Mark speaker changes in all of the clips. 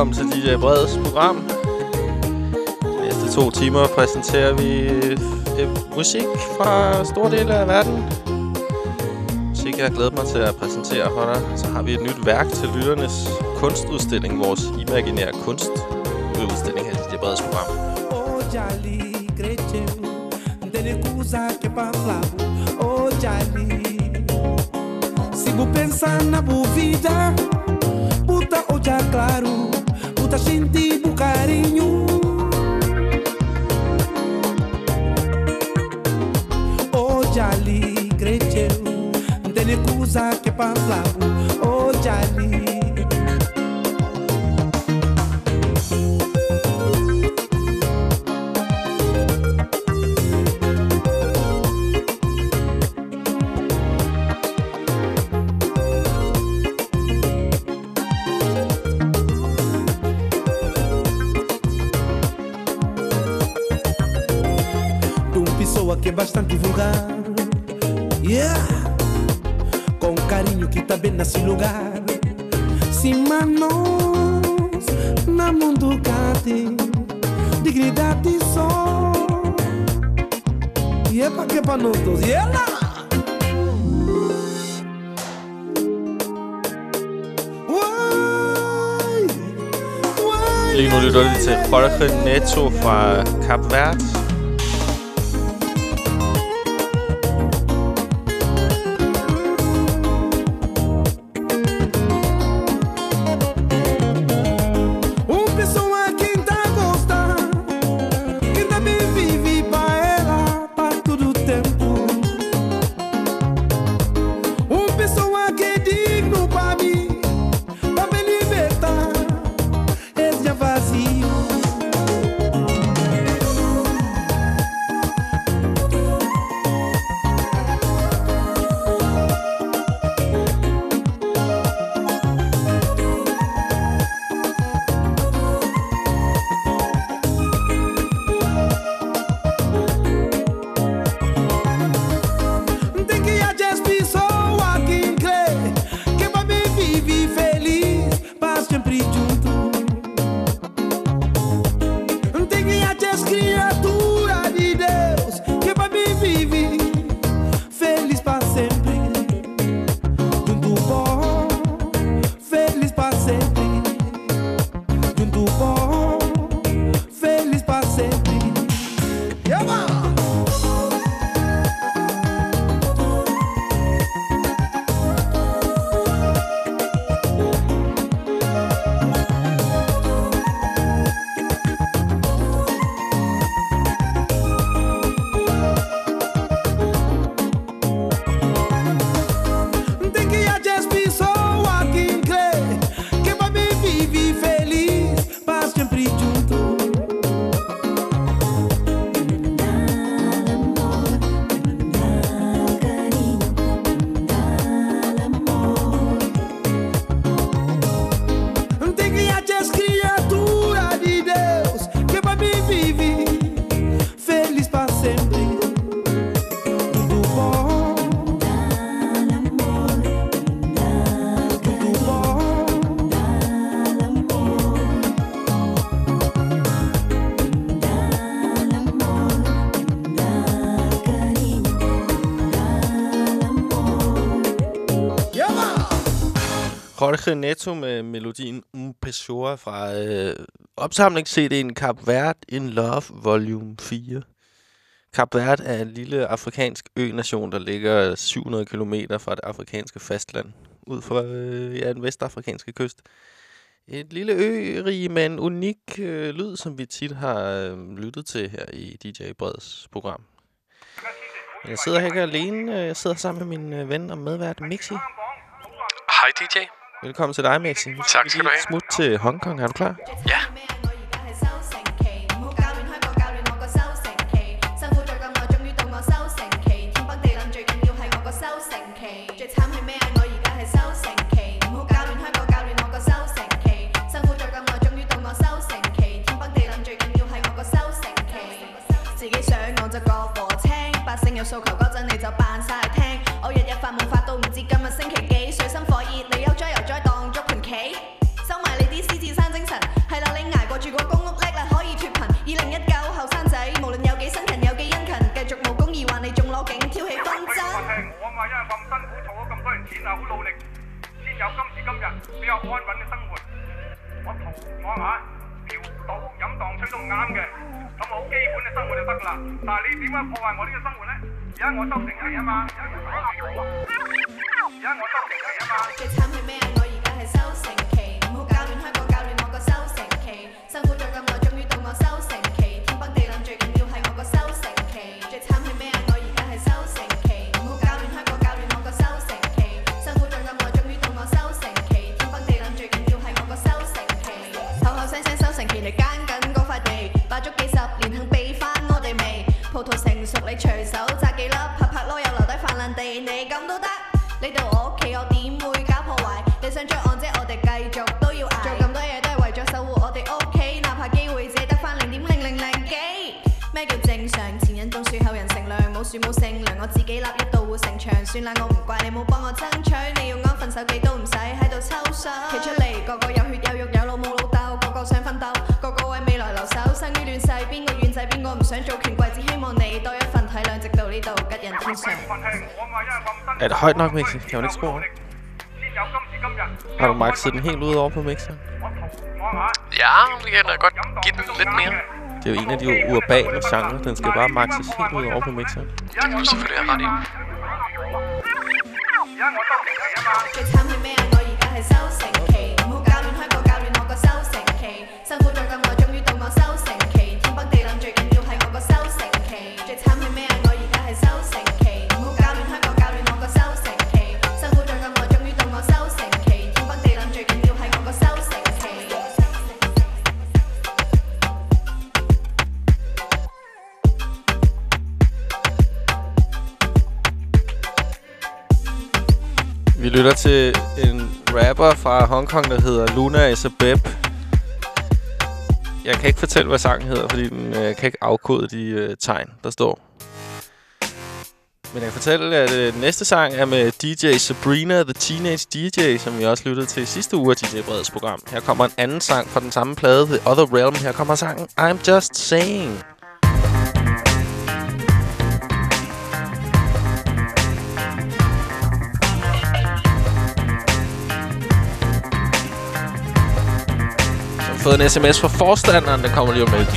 Speaker 1: velkommen til DJ Breds program. De næste to timer præsenterer vi øh, musik fra store dele af verden. Musik, jeg har glædet mig til at præsentere for dig. Så har vi et nyt værk til lytternes kunstudstilling, vores imaginære kunstudstilling her i DJ Breds program.
Speaker 2: Oh, ali sigo pensando na bovida. Puta ou já claro, Oh o carinho. Hoje ali, Gretchen, não tem nem coisa que é pra falar. Hoje oh, ali. Bastante vulgar. Yeah, com carinho que tá bem nesse lugar. Sim, manos, na mundo cate, dignidade só. E é pra que pra nós todos? E ela?
Speaker 1: Lige nu lytter vi til Jorge Neto fra Cap Verde. Renato med melodien Un Pessoa fra øh, opsamlings-CD'en Cap Verde in Love Volume 4. Cap Verde er en lille afrikansk ø-nation, der ligger 700 km fra det afrikanske fastland, ud fra øh, ja, den vestafrikanske kyst. Et lille ø-rige med en unik øh, lyd, som vi tit har øh, lyttet til her i DJ Breds program. Jeg sidder her ikke alene. Jeg sidder sammen med min øh, ven og medvært Mixi.
Speaker 3: Hej DJ.
Speaker 1: Velkommen til dig, Mixi. Nu
Speaker 3: Tak
Speaker 1: vi
Speaker 3: skal du have.
Speaker 1: Smut til Hongkong. Er du klar?
Speaker 3: Ja.
Speaker 4: 圖我嚇嫖賭飲蕩吹都唔啱嘅，咁好基本嘅生活就得啦。但係你點樣破壞我呢個生活咧？而家我收成期啊嘛，而家我收成期啊嘛。
Speaker 3: 最慘係咩啊？我而家係收成 葡萄成熟，你随手摘几粒，拍拍啰柚留低泛烂地，你咁都得？你到我屋企，我点会搞破坏？你想追案啫，我哋继续都要挨。做咁多嘢都系为咗守护我哋屋企，哪怕机会只得翻零点零零零几。咩叫正常？前人种树，后人乘凉，冇树冇乘凉，我自己立一道护城墙。算啦，我唔怪你冇帮我争取，你要安分守己都
Speaker 5: Er det højt nok, mixer? Kan man ikke spore? Har du maxet den helt ud over på mixeren?
Speaker 4: Ja, vi kan da godt give den lidt mere.
Speaker 5: Det er jo en af de urbane genre. Den skal bare maxes helt ud over på mixeren.
Speaker 4: Det er selvfølgelig ret i.
Speaker 3: Jeg er her
Speaker 5: Vi lytter til en rapper fra Hongkong, der hedder Luna Isabeb. Jeg kan ikke fortælle, hvad sangen hedder, fordi den øh, kan ikke afkode de øh, tegn, der står. Men jeg kan fortælle, at øh, næste sang er med DJ Sabrina, The Teenage DJ, som vi også lyttede til i sidste uge af DJ Breds program. Her kommer en anden sang fra den samme plade, The Other Realm. Her kommer sangen I'm Just Saying. Fået en sms fra forstanderen, der kommer lige om lidt.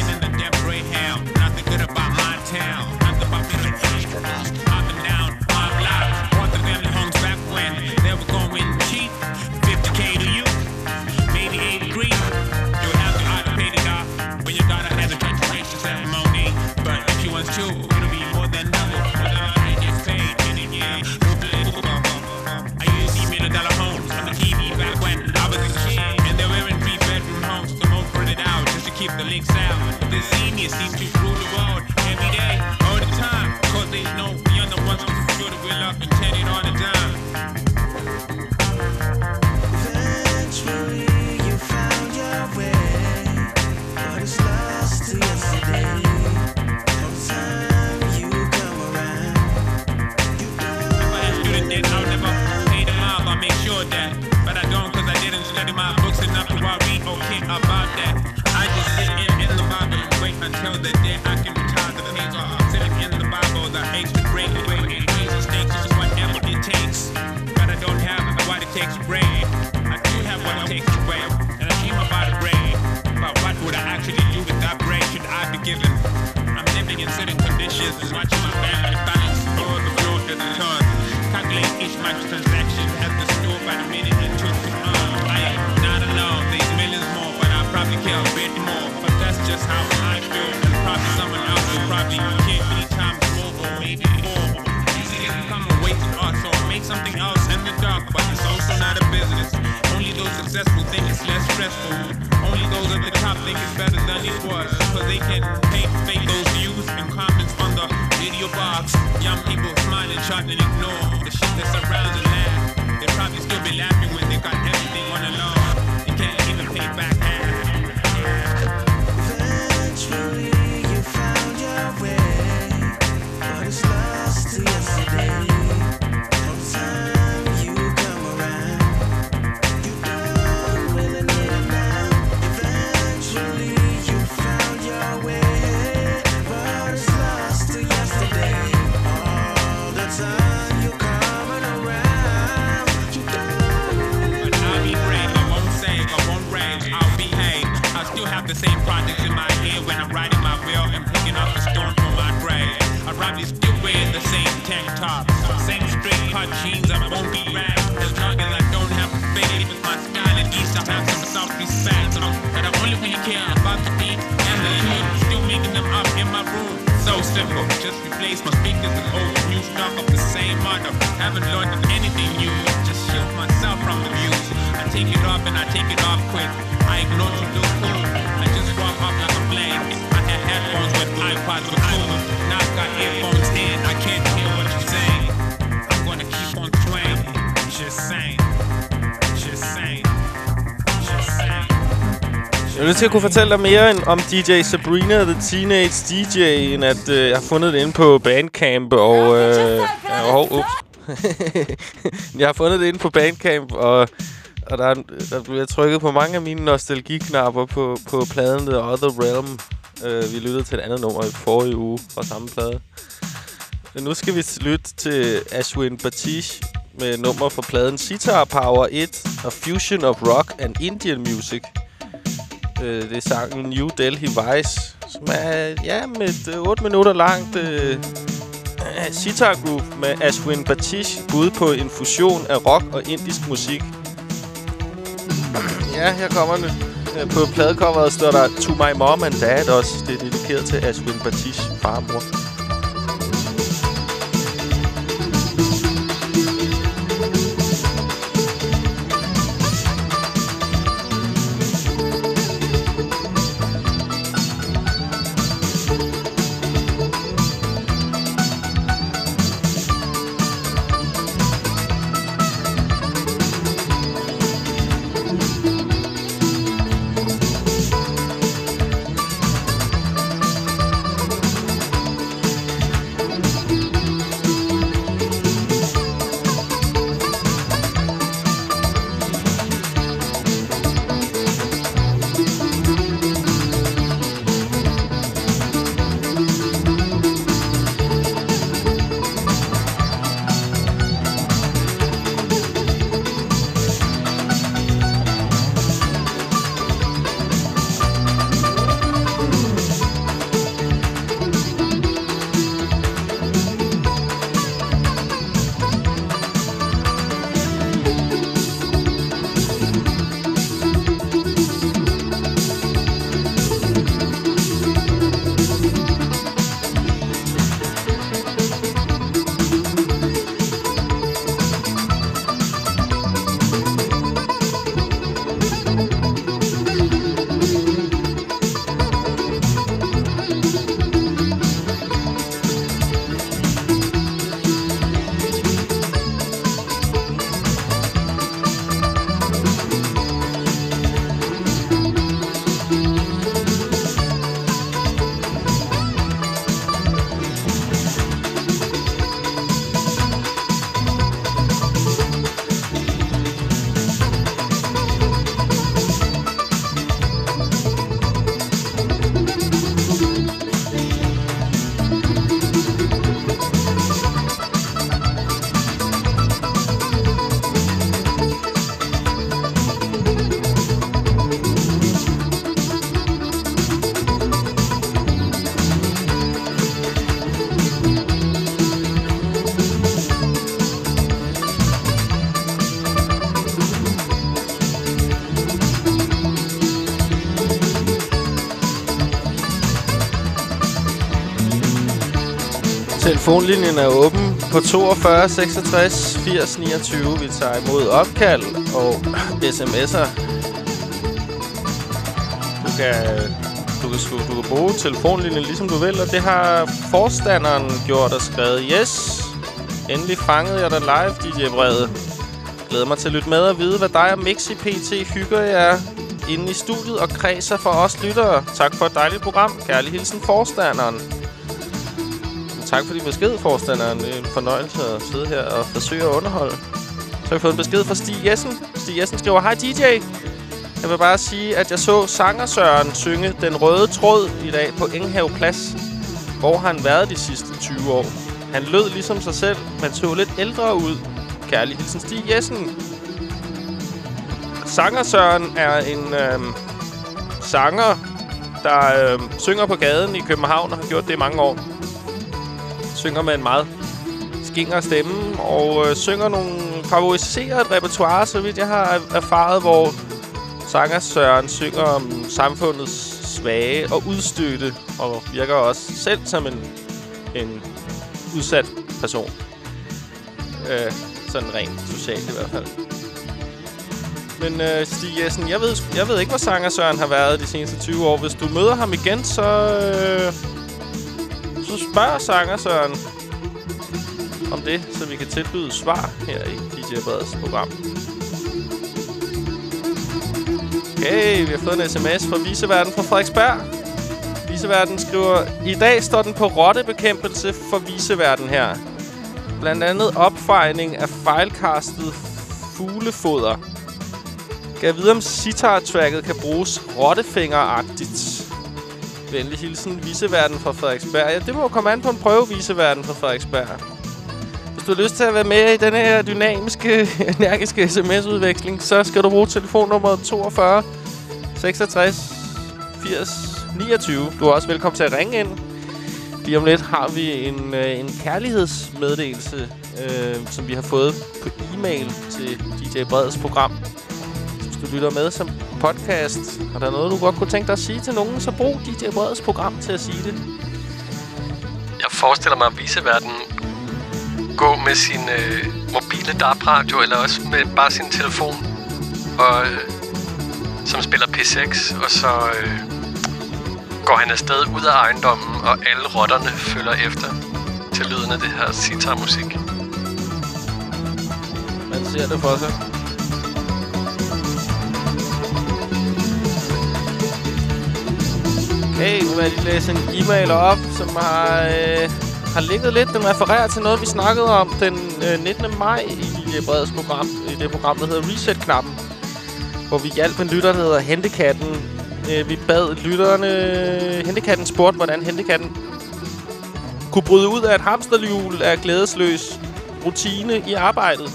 Speaker 6: Only those at the top think it's better than it was.
Speaker 5: So just replace my speakers with old new stock of the same model. Haven't learned anything new, just shield myself from the views. I take it off and I take it off quick. I ignore to look cool.
Speaker 1: Er nødt til at kunne fortælle dig mere end om DJ Sabrina The Teenage DJ, end at øh, jeg har fundet det inde på Bandcamp, og... Øh, ja, ups. jeg har fundet det inde på Bandcamp, og, og der, er- der bliver trykket på mange af mine nostalgiknapper på, på pladen The Other Realm. Øh, vi lyttede til et andet nummer i forrige uge fra samme plade. Men nu skal vi lytte til Ashwin Batish med nummer fra pladen Sitar Power 1 A Fusion of Rock and Indian Music. Øh, det er sangen New Delhi Vice, som er ja, med et øh, 8 minutter langt øh, øh, sitar groove med Ashwin Batish ude på en fusion af rock og indisk musik. Ja, her kommer den. Øh, På pladecoveret står der To My Mom and Dad også. Det er dedikeret til Ashwin Batish far og mor. Telefonlinjen er åben på 42 66 80 29. Vi tager imod opkald og sms'er. Du kan, du, kan, du kan bruge telefonlinjen ligesom du vil, og det har forstanderen gjort og skrevet. Yes, endelig fangede jeg dig live, DJ Brede. Glæder mig til at lytte med og vide, hvad dig og Mixi PT hygger jer inde i studiet og kredser for os lyttere. Tak for et dejligt program. Kærlig hilsen forstanderen. Tak for din besked, forstanderen. Det er en fornøjelse at sidde her og forsøge at underholde. Så har vi fået en besked fra Stig Jessen. Stig Jessen skriver, Hej DJ. Jeg vil bare sige, at jeg så sanger Søren synge Den Røde Tråd i dag på Enghave Plads. Hvor har han været de sidste 20 år? Han lød ligesom sig selv, men så lidt ældre ud. Kærlig hilsen Stig Jessen. Sanger Søren er en øhm, sanger, der øhm, synger på gaden i København og har gjort det i mange år. Synger med en meget skinger stemme og øh, synger nogle favoriseret repertoire, så vidt jeg har erfaret, hvor sanger Søren synger om samfundets svage og udstødte, og virker også selv som en, en udsat person. Øh, sådan rent socialt i hvert fald. Men øh, Stig Jessen, jeg ved, jeg ved ikke, hvor sanger Søren har været de seneste 20 år. Hvis du møder ham igen, så, øh, du spørger sanger Søren om det, så vi kan tilbyde svar her i DJ Breds program. Okay, vi har fået en sms fra Viseverden fra Frederiksberg. Viseverden skriver, I dag står den på rottebekæmpelse for Viseverden her. Blandt andet opfejning af fejlkastet fuglefoder. Kan jeg vide, om sitar-tracket kan bruges rottefingeragtigt? Venlig hilsen, Viseverden fra Frederiksberg. Ja, det må komme an på en prøve, Viseverden fra Frederiksberg. Hvis du har lyst til at være med i den her dynamiske, energiske sms-udveksling, så skal du bruge telefonnummer 42 66 80 29. Du er også velkommen til at ringe ind. Lige om lidt har vi en, øh, en kærlighedsmeddelelse, øh, som vi har fået på e-mail til DJ Breds program. Du lytter med som podcast, og der er noget, du godt kunne tænke dig at sige til nogen, så brug DJ Breds program til at sige det.
Speaker 4: Jeg forestiller mig, at viseverden gå med sin øh, mobile DAB-radio, eller også med bare sin telefon, og, øh, som spiller P6, og så øh, går han afsted ud af ejendommen, og alle rotterne følger efter til lyden af det her sitar-musik.
Speaker 1: Man ser det for sig. Okay, nu vil jeg lige læse en e-mail op, som har, øh, har ligget lidt. Den refererer til noget, vi snakkede om den øh, 19. maj i det Breds program. I det program, der hedder Reset-knappen. Hvor vi hjalp en lytter, der hedder Hentekatten. Øh, vi bad lytterne... Hentekatten spurgte, hvordan Hentekatten kunne bryde ud af et hamsterhjul af glædesløs rutine i arbejdet.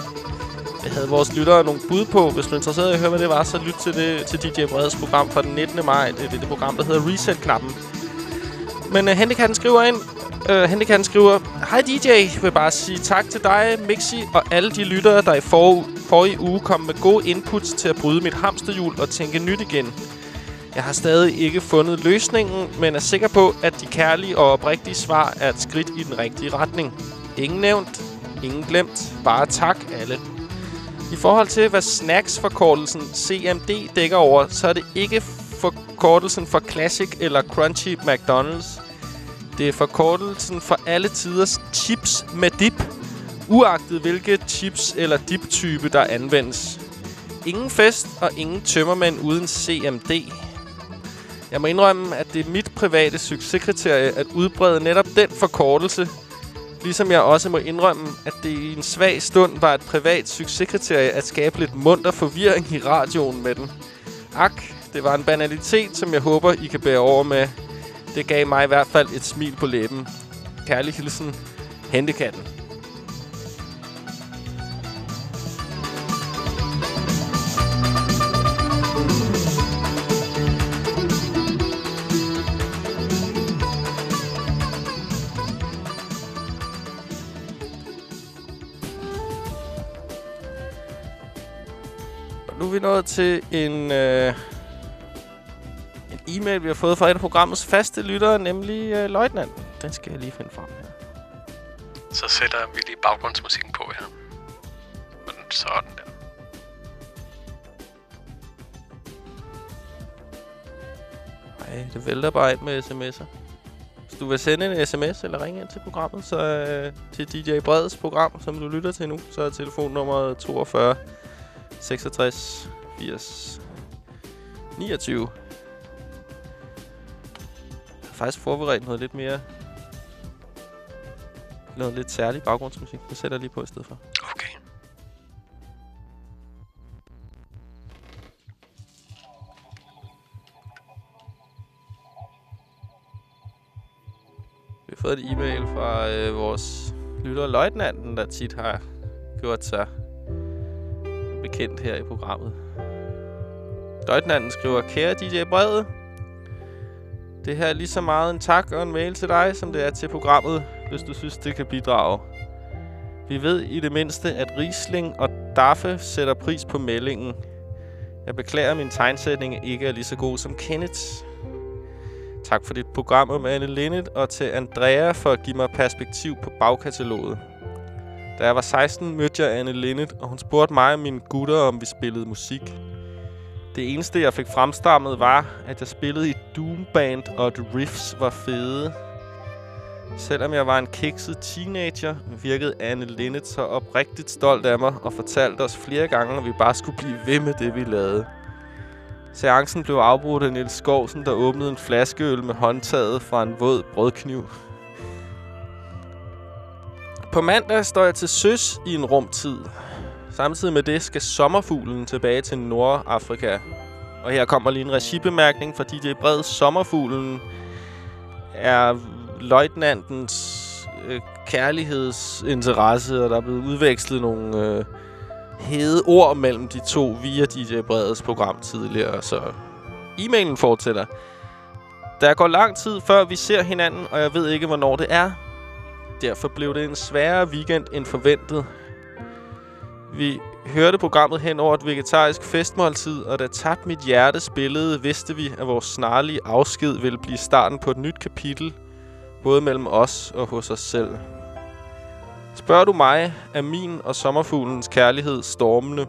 Speaker 1: Øh, havde vores lyttere nogle bud på. Hvis du er interesseret i at høre, hvad det var, så lyt til, det, til DJ Breds program fra den 19. maj. Det er det, det program, der hedder Reset-knappen. Men uh, Henrik skriver ind. Uh, Henrik han skriver, Hej DJ, jeg vil bare sige tak til dig, Mixi og alle de lyttere, der i for, forrige uge kom med gode inputs til at bryde mit hamsterhjul og tænke nyt igen. Jeg har stadig ikke fundet løsningen, men er sikker på, at de kærlige og oprigtige svar er et skridt i den rigtige retning. Ingen nævnt, ingen glemt, bare tak alle. I forhold til, hvad snacks-forkortelsen CMD dækker over, så er det ikke forkortelsen for Classic eller Crunchy McDonald's. Det er forkortelsen for alle tiders chips med dip, uagtet hvilke chips eller dip-type, der anvendes. Ingen fest og ingen tømmermænd uden CMD. Jeg må indrømme, at det er mit private succeskriterie at udbrede netop den forkortelse, Ligesom jeg også må indrømme, at det i en svag stund var et privat succeskriterie at skabe lidt munter forvirring i radioen med den. Ak, det var en banalitet, som jeg håber, I kan bære over med. Det gav mig i hvert fald et smil på læben. Kærlig hilsen, Hentekatten. Nået til en, øh, en e-mail, vi har fået fra et af programmets faste lyttere, nemlig øh, Løjtnanten. Den skal jeg lige finde frem her.
Speaker 4: Så sætter vi lige baggrundsmusikken på her. Sådan der.
Speaker 1: Nej, det vælter bare ind med sms'er. Hvis du vil sende en sms eller ringe ind til programmet, så øh, til DJ Breds program, som du lytter til nu, så er telefonnummer 42 66 80 29. Jeg har faktisk forberedt noget lidt mere... Noget lidt særlig baggrundsmusik. Det sætter jeg lige på i stedet for.
Speaker 4: Okay.
Speaker 1: Vi har fået et e-mail fra øh, vores lytter Løjtnanten, der tit har gjort sig bekendt her i programmet. Løjtnanten skriver, Kære DJ Brede, Det her er lige så meget en tak og en mail til dig, som det er til programmet, hvis du synes, det kan bidrage. Vi ved i det mindste, at Riesling og Daffe sætter pris på meldingen. Jeg beklager, at min tegnsætning ikke er lige så god som Kenneth. Tak for dit program om Anne Linnet, og til Andrea for at give mig perspektiv på bagkataloget. Da jeg var 16, mødte jeg Anne Linnet, og hun spurgte mig og mine gutter, om vi spillede musik. Det eneste, jeg fik fremstammet, var, at jeg spillede i Doom Band, og at riffs var fede. Selvom jeg var en kikset teenager, virkede Anne Linnet så oprigtigt stolt af mig og fortalte os flere gange, at vi bare skulle blive ved med det, vi lavede. Seancen blev afbrudt af Niels Skovsen, der åbnede en flaskeøl med håndtaget fra en våd brødkniv. På mandag står jeg til søs i en rumtid. Samtidig med det skal sommerfuglen tilbage til Nordafrika. Og her kommer lige en regibemærkning, fordi det er bred sommerfuglen er løjtnantens øh, kærlighedsinteresse, og der er blevet udvekslet nogle øh, hede ord mellem de to via DJ Breds program tidligere, så e-mailen fortsætter. Der går lang tid, før vi ser hinanden, og jeg ved ikke, hvornår det er. Derfor blev det en sværere weekend end forventet. Vi hørte programmet hen over et vegetarisk festmåltid, og da tabt mit hjerte spillede, vidste vi, at vores snarlige afsked ville blive starten på et nyt kapitel, både mellem os og hos os selv. Spørger du mig, er min og sommerfuglens kærlighed stormende.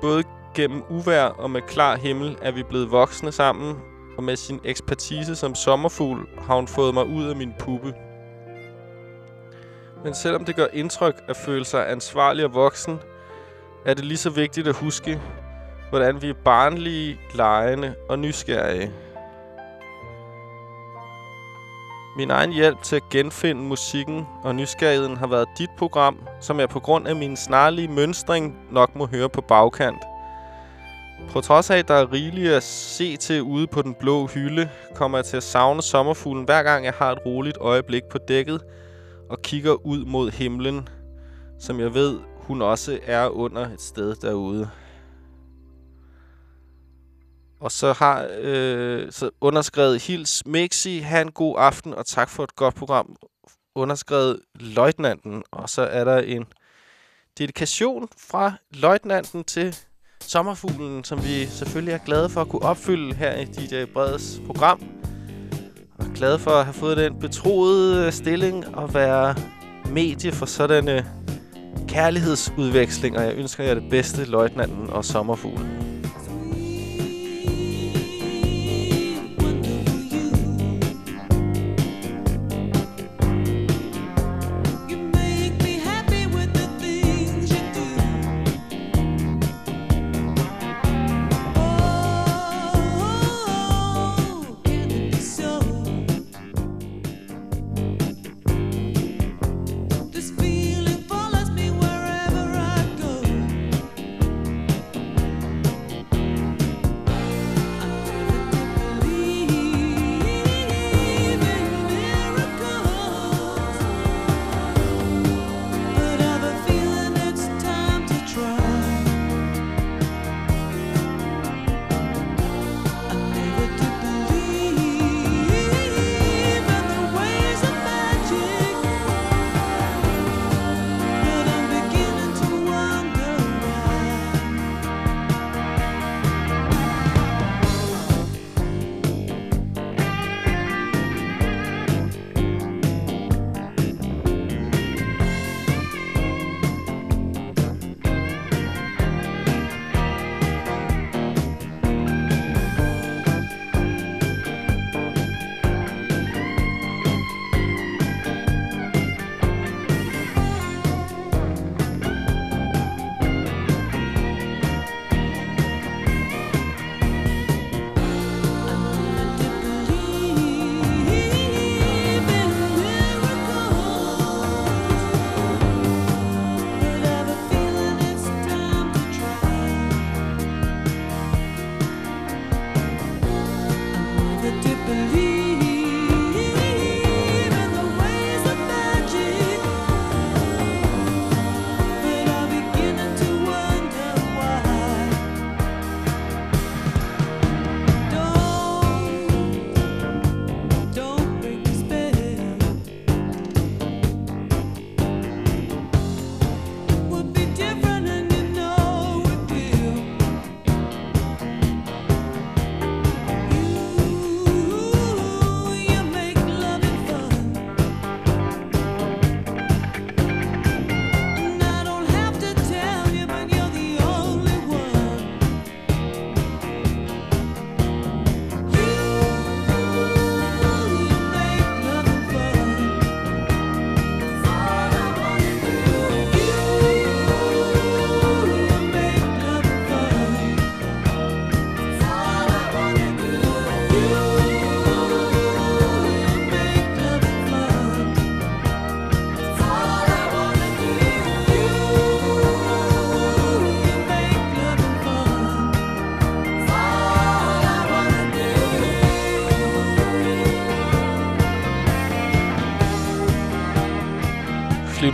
Speaker 1: Både gennem uvær og med klar himmel er vi blevet voksne sammen, og med sin ekspertise som sommerfugl har hun fået mig ud af min puppe. Men selvom det gør indtryk at føle sig ansvarlig og voksen, er det lige så vigtigt at huske, hvordan vi er barnlige, lejende og nysgerrige. Min egen hjælp til at genfinde musikken og nysgerrigheden har været dit program, som jeg på grund af min snarlige mønstring nok må høre på bagkant. På trods af, at der er rigeligt at se til ude på den blå hylde, kommer jeg til at savne sommerfuglen hver gang jeg har et roligt øjeblik på dækket og kigger ud mod himlen, som jeg ved, hun også er under et sted derude. Og så har øh, så underskrevet Hils Mixi, have en god aften, og tak for et godt program. Underskrevet Løjtnanten, og så er der en dedikation fra Løjtnanten til sommerfuglen, som vi selvfølgelig er glade for at kunne opfylde her i DJ Breds program glad glade for at have fået den betroede øh, stilling og være medie for sådanne kærlighedsudvekslinger. Jeg ønsker jer det bedste, Løjtnanten og sommerfuglen.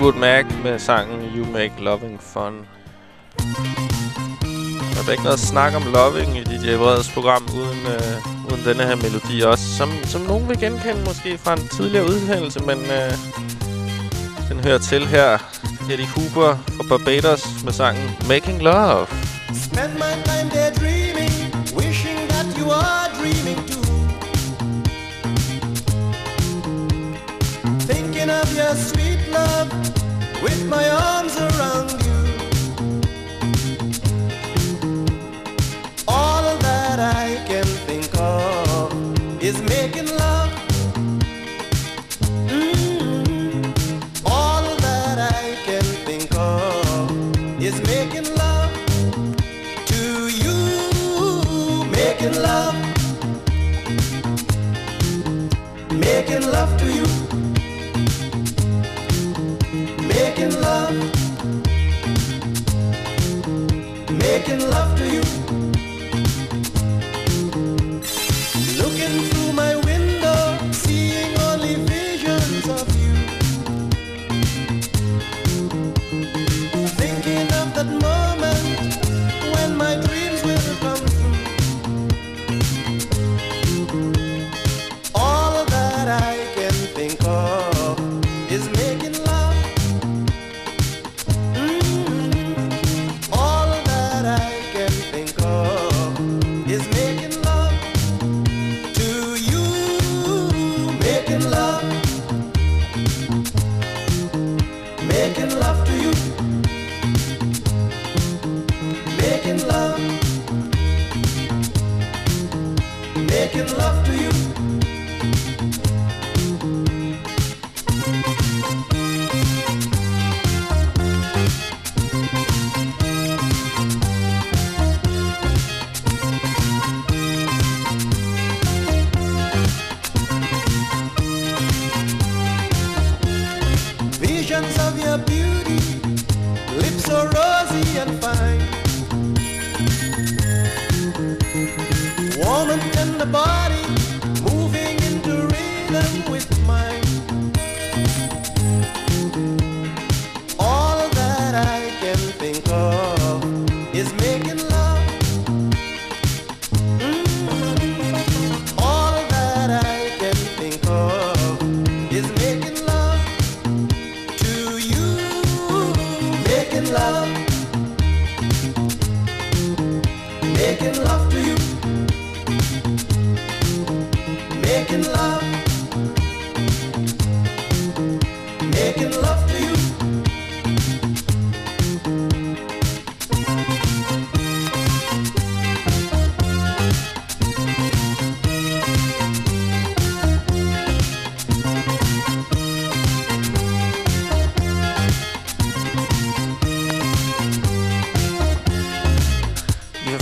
Speaker 1: Fleetwood Mac med sangen You Make Loving Fun. Der er ikke noget snak om loving i DJ Breds program uden, øh, uden denne her melodi også. Som, som nogen vil genkende måske fra en tidligere udsendelse, men øh, den hører til her. Eddie Cooper fra Barbados med sangen Making Love.
Speaker 6: Spend my time daydreaming, wishing that you are dreaming too. Thinking of your sweet love with my arms around you. Making love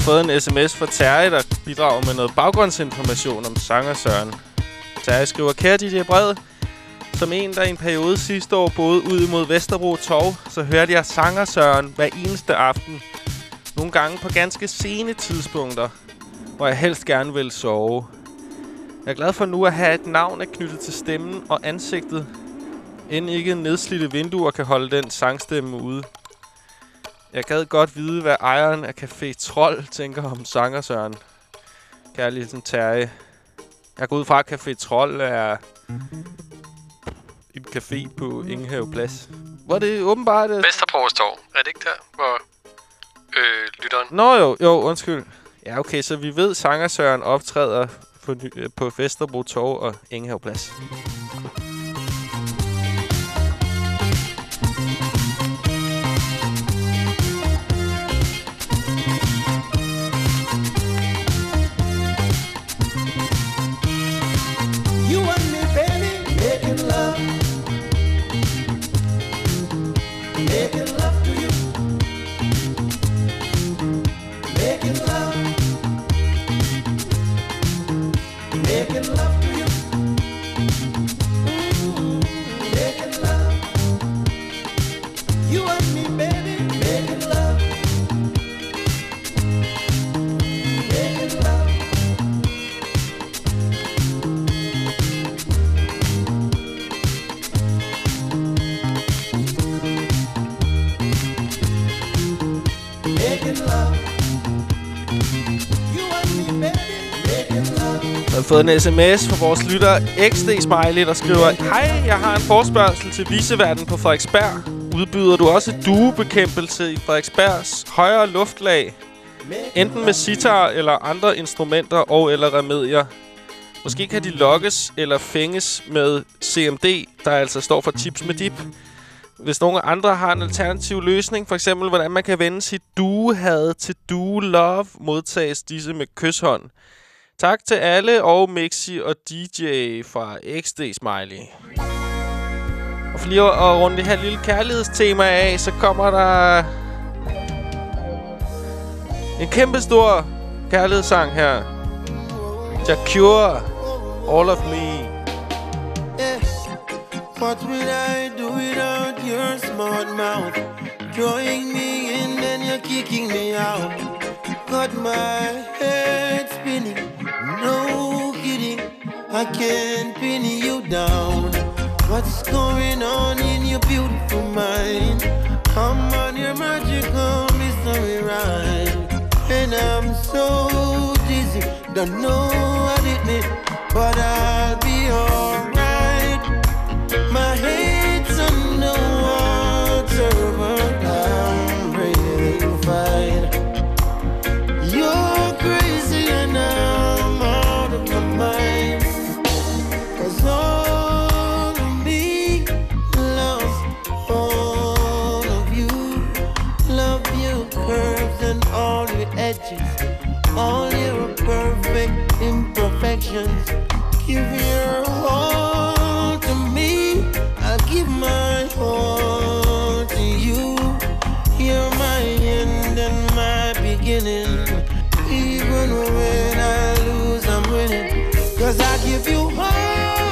Speaker 1: fået en sms fra Terje, der bidrager med noget baggrundsinformation om sanger Søren. Terje skriver, kære DJ Bred, som en, der i en periode sidste år boede ud imod Vesterbro Torv, så hørte jeg sanger Søren hver eneste aften. Nogle gange på ganske sene tidspunkter, hvor jeg helst gerne vil sove. Jeg er glad for nu at have et navn er knyttet til stemmen og ansigtet, end ikke nedslidte vinduer kan holde den sangstemme ude. Jeg gad godt vide, hvad ejeren af Café Troll tænker om sanger Søren. Kærlig hilsen Terje. Jeg går ud fra, at Café Troll er en café på Ingehave Plads. Hvor det åbenbart er...
Speaker 4: Vesterprovstorv. Er det ikke der, hvor øh, lytteren...
Speaker 1: Nå jo, jo, undskyld. Ja, okay, så vi ved, sanger Søren optræder på, øh, på Vesterbro Torv og Ingehave Plads. Jeg har fået en sms fra vores lytter XD Smiley, der skriver Hej, jeg har en forspørgsel til viseverden på Frederiksberg. Udbyder du også duebekæmpelse i Frederiksbergs højere luftlag? Enten med sitar eller andre instrumenter og eller remedier. Måske kan de lokkes eller fænges med CMD, der altså står for tips med dip. Hvis nogle andre har en alternativ løsning, for eksempel hvordan man kan vende sit duehad til due-love, modtages disse med kysshånd. Tak til alle og Mixi og DJ fra XD Smiley. Og for lige at runde det her lille kærlighedstema af, så kommer der en kæmpe stor kærlighedssang her. The Cure, All of Me.
Speaker 6: Yeah. What will I do without your smart mouth? Drawing me in, then you're kicking me out. Got my head. I can't pin you down. What's going on in your beautiful mind? I'm on your magical mystery ride. And I'm so dizzy, don't know what it means, but I'll be imperfections. Give your all to me. I'll give my all to you. You're my end and my beginning. Even when I lose, I'm winning. Cause I give you all,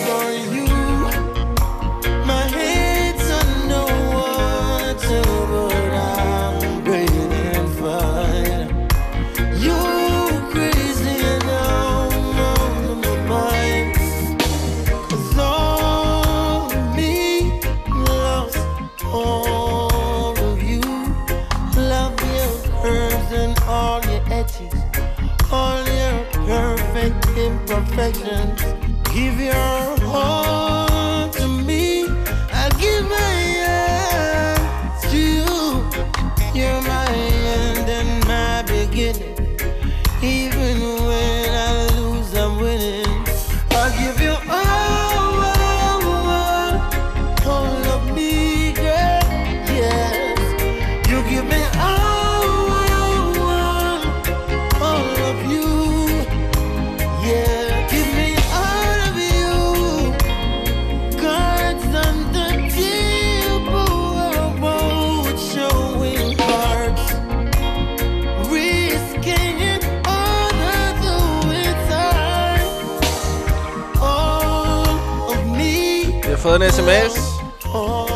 Speaker 1: fået en sms.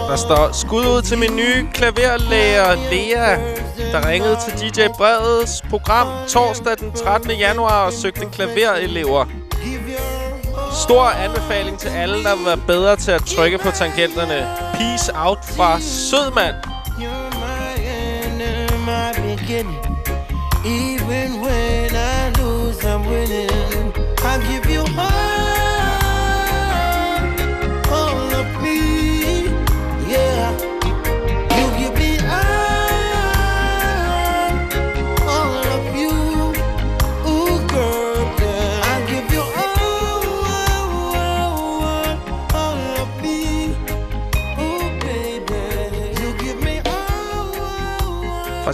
Speaker 1: Der står, skud ud til min nye klaverlærer, Lea, der ringede til DJ Breds program torsdag den 13. januar og søgte klaverelever. Stor anbefaling til alle, der vil være bedre til at trykke på tangenterne. Peace out fra Sødmand.
Speaker 6: Even when I lose, I'm winning. I'll give you heart all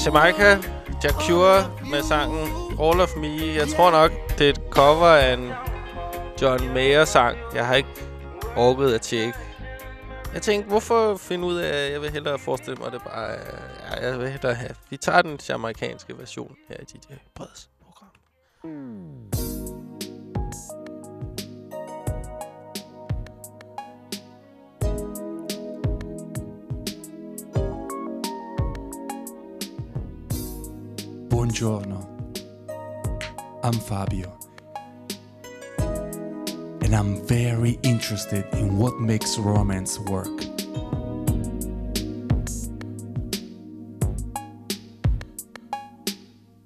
Speaker 1: Jamaica Jacure med sangen All of Me. Jeg tror nok, det er et cover af en John Mayer-sang. Jeg har ikke orket at tjekke. Jeg tænkte, hvorfor finde ud af, jeg vil hellere forestille mig, det bare ja, jeg vil hellere have. Vi tager den jamaikanske version her i DJ Breds program.
Speaker 7: Buongiorno. I'm Fabio. And I'm very interested in what makes romance work.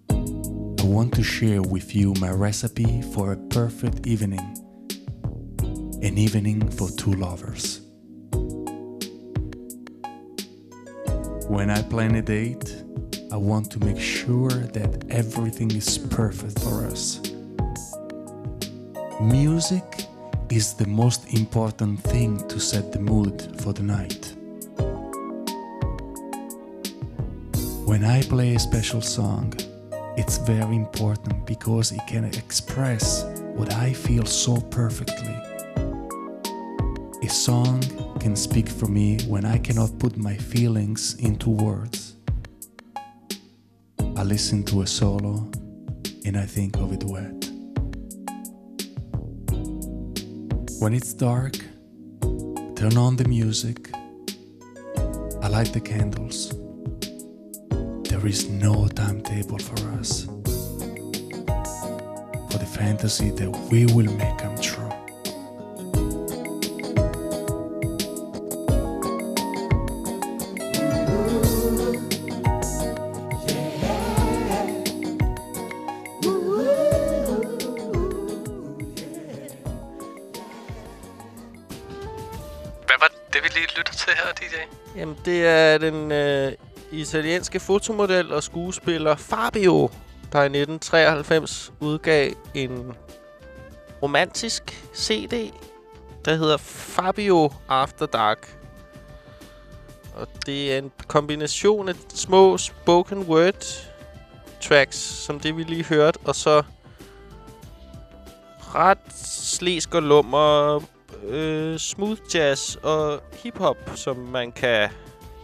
Speaker 7: I want to share with you my recipe for a perfect evening. An evening for two lovers. When I plan a date, I want to make sure that everything is perfect for us. Music is the most important thing to set the mood for the night. When I play a special song, it's very important because it can express what I feel so perfectly. A song can speak for me when I cannot put my feelings into words. I listen to a solo and I think of a duet. When it's dark, turn on the music. I light the candles. There is no timetable for us. For the fantasy that we will make come true.
Speaker 4: Det
Speaker 1: er den øh, italienske fotomodel og skuespiller Fabio, der i 1993 udgav en romantisk CD, der hedder Fabio After Dark. Og det er en kombination af små spoken word tracks, som det vi lige hørte, og så ret slæsk og lummer øh, smooth jazz og hiphop, som man kan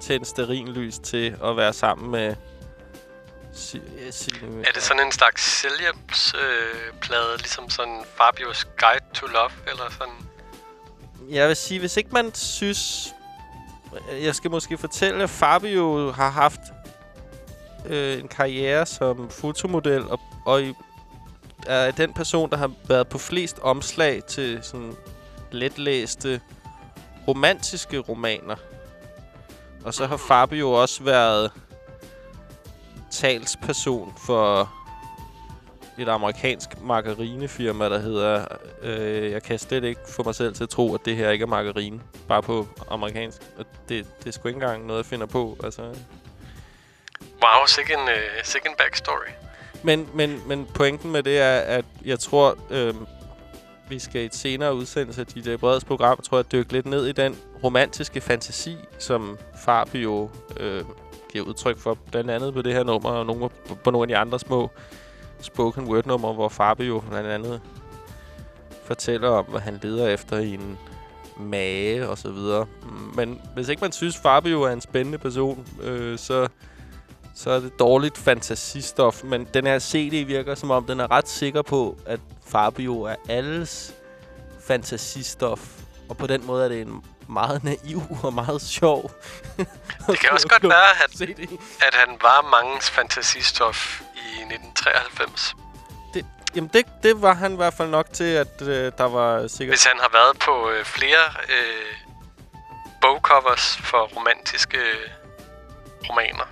Speaker 1: tænde stearinlys til at være sammen med. Si- ja, si-
Speaker 4: Er det sådan en slags selvhjælpsplade, øh, ligesom sådan Fabios Guide to Love, eller sådan?
Speaker 1: Jeg vil sige, hvis ikke man synes... Jeg skal måske fortælle, at Fabio har haft øh, en karriere som fotomodel, og, og i, er den person, der har været på flest omslag til sådan letlæste romantiske romaner. Og så har Fabio også været talsperson for et amerikansk margarinefirma, der hedder... Øh, jeg kan slet ikke få mig selv til at tro, at det her ikke er margarine. Bare på amerikansk. Og det, det er sgu ikke engang noget, jeg finder på. Altså.
Speaker 4: Wow, sikke en, øh, sikke en backstory.
Speaker 1: Men, men, men pointen med det er, at jeg tror, øh, vi skal i et senere udsendelse af DJ Breds program, tror jeg, dykke lidt ned i den romantiske fantasi, som Fabio øh, giver udtryk for, blandt andet på det her nummer, og nogle, på, på nogle af de andre små spoken word numre, hvor Fabio blandt andet fortæller om, hvad han leder efter i en mage og så videre. Men hvis ikke man synes, Fabio er en spændende person, øh, så så er det dårligt fantasistof. Men den her CD virker som om, den er ret sikker på, at Fabio er alles fantasistof. Og på den måde er det en meget naiv og meget sjov.
Speaker 4: Det kan også godt være, at,
Speaker 1: CD.
Speaker 4: at han var mangens fantasistof i 1993.
Speaker 1: Det, jamen, det, det var han i hvert fald nok til, at øh, der var sikkert...
Speaker 4: Hvis han har været på øh, flere øh, bogcovers for romantiske øh, romaner,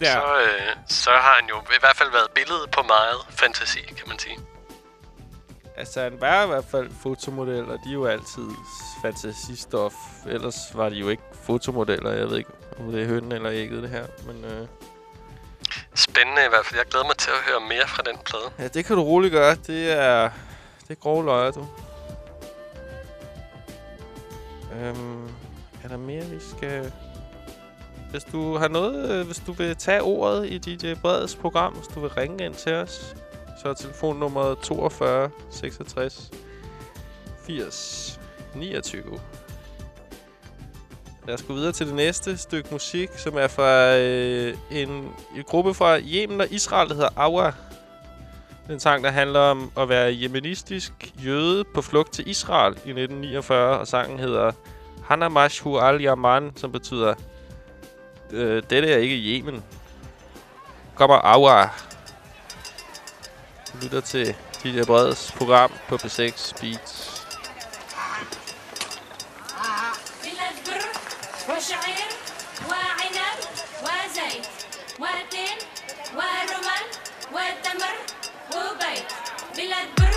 Speaker 1: Ja.
Speaker 4: så, øh, så har han jo i hvert fald været billedet på meget fantasi, kan man sige.
Speaker 1: Altså, han var i hvert fald fotomodel, og de er jo altid fantasistof. Ellers var de jo ikke fotomodeller. Jeg ved ikke, om det er hønnen eller ægget, det her. Men øh,
Speaker 4: Spændende i hvert fald. Jeg glæder mig til at høre mere fra den plade.
Speaker 1: ja, det kan du roligt gøre. Det er, det er grove løjer, du. Øhm, er der mere, vi skal... hvis du har noget, øh, hvis du vil tage ordet i DJ Breds program, hvis du vil ringe ind til os, så er telefonnummer 42 66 80 29. Lad os gå videre til det næste stykke musik, som er fra øh, en, en gruppe fra Yemen og Israel, der hedder Awa. Den en sang, der handler om at være jemenistisk jøde på flugt til Israel i 1949, og sangen hedder Hanamash Hu al Yaman, som betyder øh, dette er ikke Yemen. Kommer Awa Du lytter til DJ Breds program på P6 Beats.
Speaker 8: بلاد بر وشعير وعنب وزيت وتين ورمان وتمر وبيت بلاد بر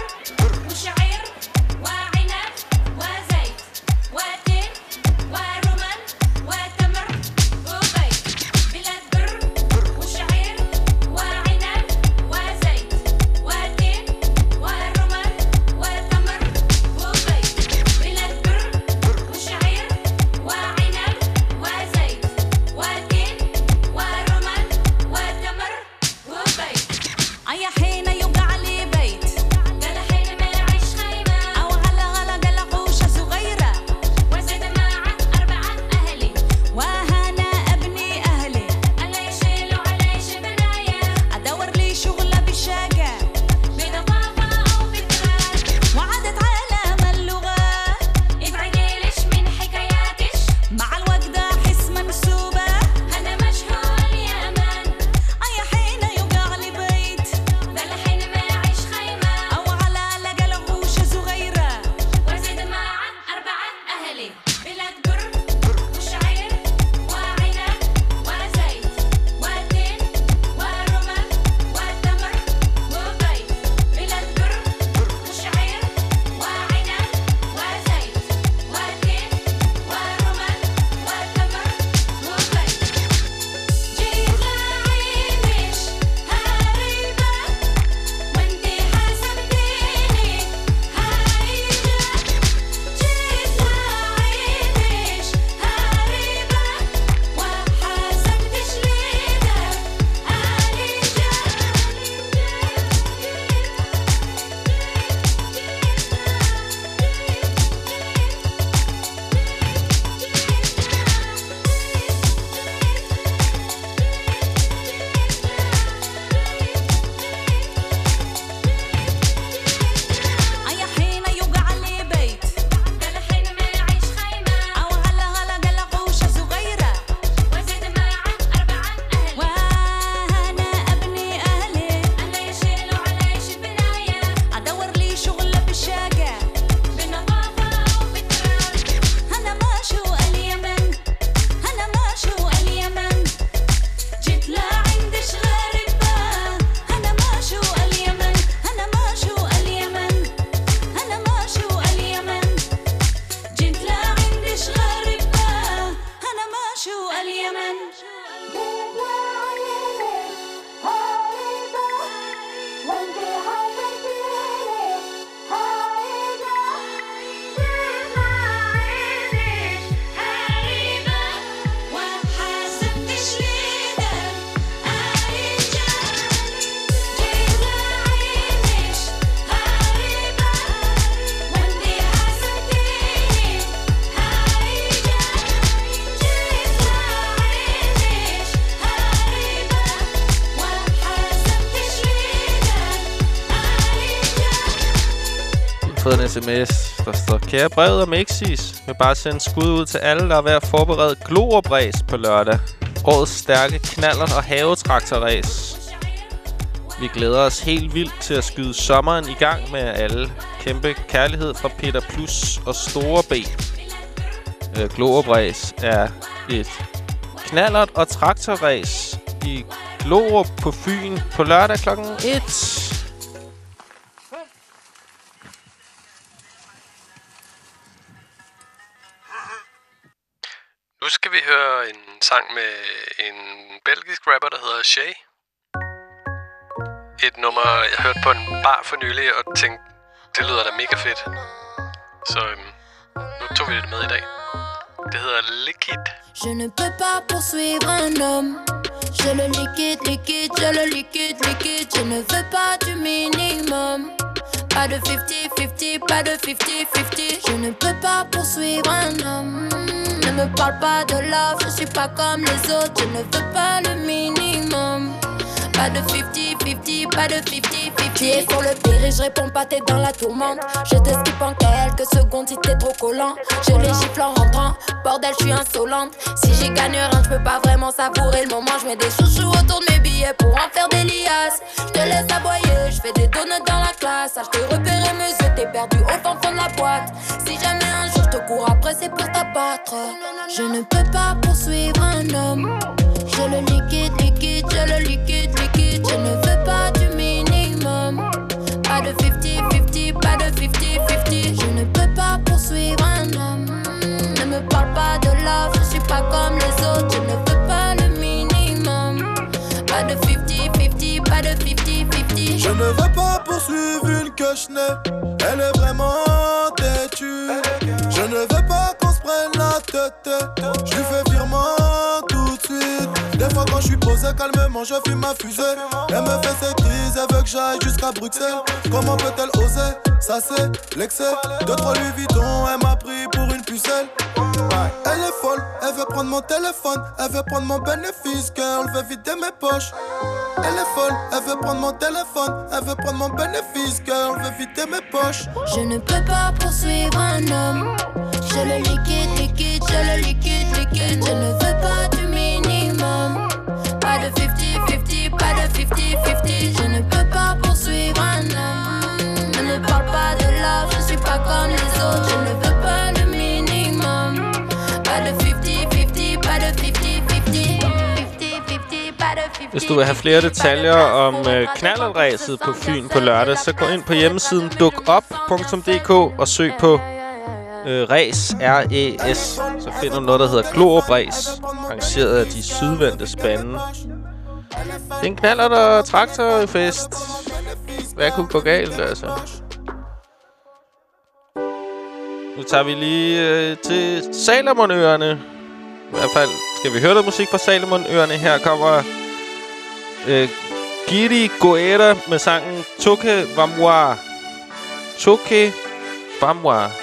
Speaker 1: sms, der står, Kære brevet om Exis, vil bare sende skud ud til alle, der er ved at forberede Glorebræs på lørdag. Årets stærke knaller og havetraktorræs. Vi glæder os helt vildt til at skyde sommeren i gang med alle. Kæmpe kærlighed fra Peter Plus og Store B. Øh, Glorebræs er et knallert og traktorræs i Glorup på Fyn på lørdag klokken 1.
Speaker 4: Nu skal vi høre en sang med en belgisk rapper, der hedder Shay. Et nummer, jeg hørte på en bar for nylig, og tænkte, det lyder da mega fedt. Så øhm, nu tog vi det med i dag. Det hedder Liquid.
Speaker 9: Je ne peux pas poursuivre un homme. Je le liquide, liquide, je le liquide, liquide. Je ne veux pas du minimum. Pas de 50-50, pas de 50-50. Je ne peux pas poursuivre un homme. Ne me parle pas de love, je suis pas comme les autres. Je ne veux pas le minimum. Pas de 50-50, pas de 50-50. Sur le et je réponds pas, t'es dans la tourmente. Je te skip en quelques secondes si t'es trop collant. Je les gifle en rentrant, bordel, je suis insolente. Si j'y gagne rien, je peux pas vraiment savourer le moment. Je mets des chouchous autour de mes billets pour en faire des liasses. Je te laisse aboyer, je fais des donuts dans la classe. Ah, je repéré mes yeux, t'es perdu au fin fond de la boîte. Si jamais un jour je te cours après, c'est pour t'abattre. Je ne peux pas poursuivre un homme. Je le liquide, liquide, je le liquide, liquide. Je ne veux pas du minimum. Love, je suis pas comme les autres. Je ne veux pas le minimum. Pas de 50-50, pas de 50-50.
Speaker 10: Je ne veux pas poursuivre une cochonnet, elle est vraiment têtue. Je ne veux pas qu'on se prenne la tête, je lui fais virement. Des fois quand je suis posé calmement, je fume ma fusée. Elle me fait ses crises, elle veut que j'aille jusqu'à Bruxelles. Comment peut-elle oser Ça c'est l'excès? Deux trois Louis Vuitton, elle m'a pris pour une pucelle. Elle est folle, elle veut prendre mon téléphone, elle veut prendre mon bénéfice, girl, veut vider mes poches. Elle est folle, elle veut prendre mon téléphone, elle veut prendre mon bénéfice, girl, veut vider mes poches.
Speaker 9: Je ne peux pas poursuivre un homme. Je le liquide, liquide, je le liquide, liquide. Je ne veux pas 50-50. Je ne peux pas poursuivre un homme. Ne me parle pas de love, je suis pas comme les autres. Je ne veux pas le minimum. Pas de 50-50, pas de 50-50. 50-50, pas de 50-50.
Speaker 1: Hvis du vil have flere detaljer om øh, knallerræset på Fyn på lørdag, så gå ind på hjemmesiden dukup.dk og søg på øh, ræs, R-E-S. Så finder du noget, der hedder Glorup Ræs, arrangeret af de sydvendte spande. Det er en knaller, der traktorfest. Hvad kunne gå galt, altså? Nu tager vi lige øh, til Salomonøerne. I hvert fald skal vi høre noget musik fra Salomonøerne. Her kommer øh, Giri Goera med sangen Toke Vamwa. Toke Vamwa.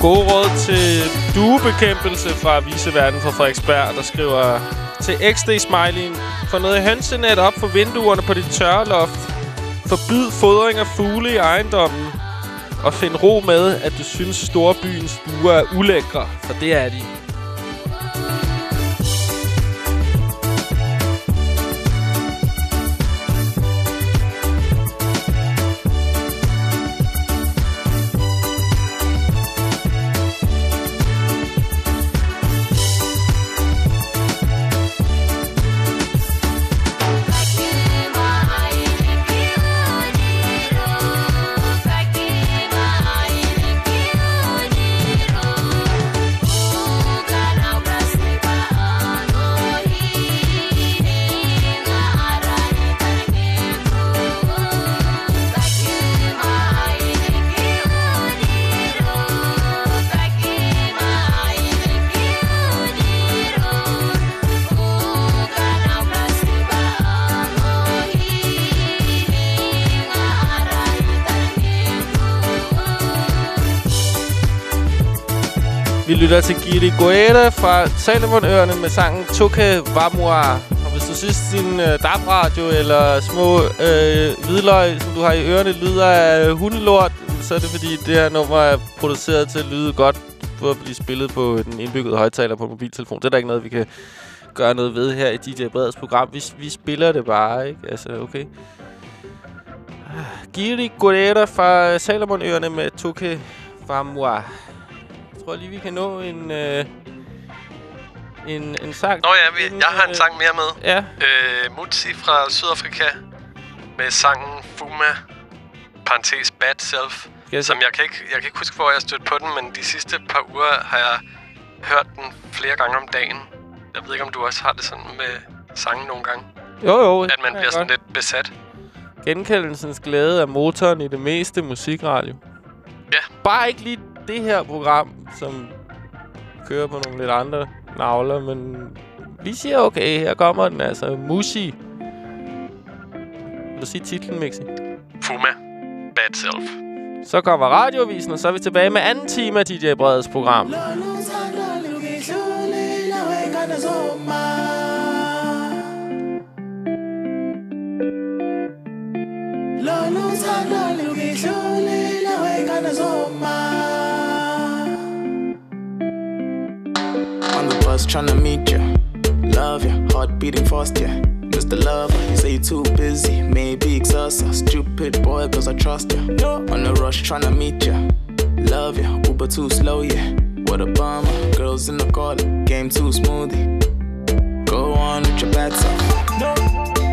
Speaker 1: Gode råd til duebekæmpelse fra Viseverden fra Frederiksberg, der skriver til XD Smileyen. Få noget hønsenet op for vinduerne på dit tørreloft. Forbyd fodring af fugle i ejendommen. Og find ro med, at du synes, storbyens duer er ulækre, for det er de. Lytter til Giri Guerra fra Salomonøerne med sangen Toke Vamua. Og hvis du synes, din øh, DAB-radio eller små øh, hvidløg, som du har i ørerne, lyder af hundelort, så er det fordi, det her nummer er produceret til at lyde godt for at blive spillet på den indbyggede højtaler på en mobiltelefon. Det er der ikke noget, vi kan gøre noget ved her i DJ Breders program. Vi, vi spiller det bare, ikke? Altså, okay. Ah, Giri Guerra fra Salomonøerne med Toke Vamua. Tror lige, vi kan nå en, øh, en, en sang.
Speaker 4: Nå ja, vi, jeg har en sang mere med.
Speaker 1: Ja.
Speaker 4: Øh, Mutsi fra Sydafrika med sangen Fuma, parentes Bad Self.
Speaker 1: jeg
Speaker 4: Som jeg kan, ikke, jeg kan ikke huske, hvor jeg stødte på den, men de sidste par uger har jeg hørt den flere gange om dagen. Jeg ved ikke, om du også har det sådan med sangen nogle gange.
Speaker 1: Jo, jo.
Speaker 4: At man bliver sådan lidt besat.
Speaker 1: Genkendelsens glæde er motoren i det meste musikradio.
Speaker 4: Ja.
Speaker 1: Bare ikke lige det her program, som kører på nogle lidt andre navler, men vi siger, okay, her kommer den altså. Musi. Vil du sige titlen, Mixi?
Speaker 4: Fuma, Bad Self.
Speaker 1: Så kommer radiovisen, og så er vi tilbage med anden time af DJ Breds program.
Speaker 11: On the bus tryna meet ya. Love ya, heart beating fast, yeah. Mr. Lover, you say you too busy, maybe exhausted. Stupid boy, cause I trust ya. On the rush tryna meet ya. Love ya, Uber too slow, yeah. What a bummer, girls in the car, game too smoothie. Go on with your bad self. No, no,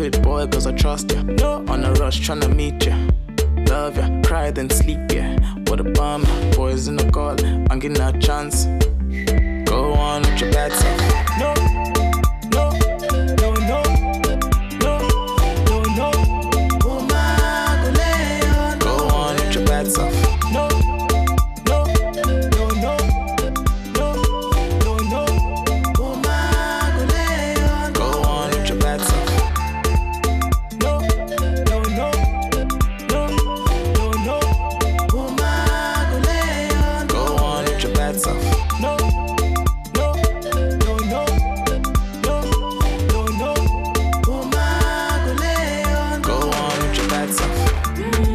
Speaker 11: Stupid boy, cause I trust ya. No, on a rush tryna meet ya. Love ya, cry then sleep ya. What a bum, boys in the call. I'm getting a chance. Go on with your bad self. No,
Speaker 1: it.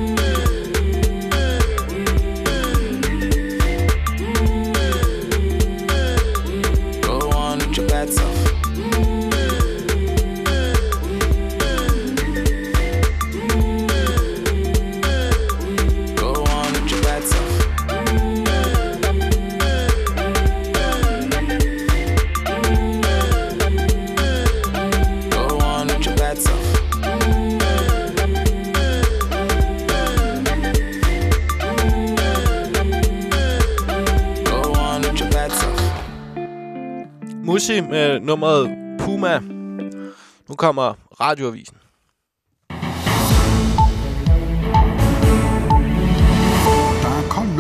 Speaker 1: Kommer radioavisen.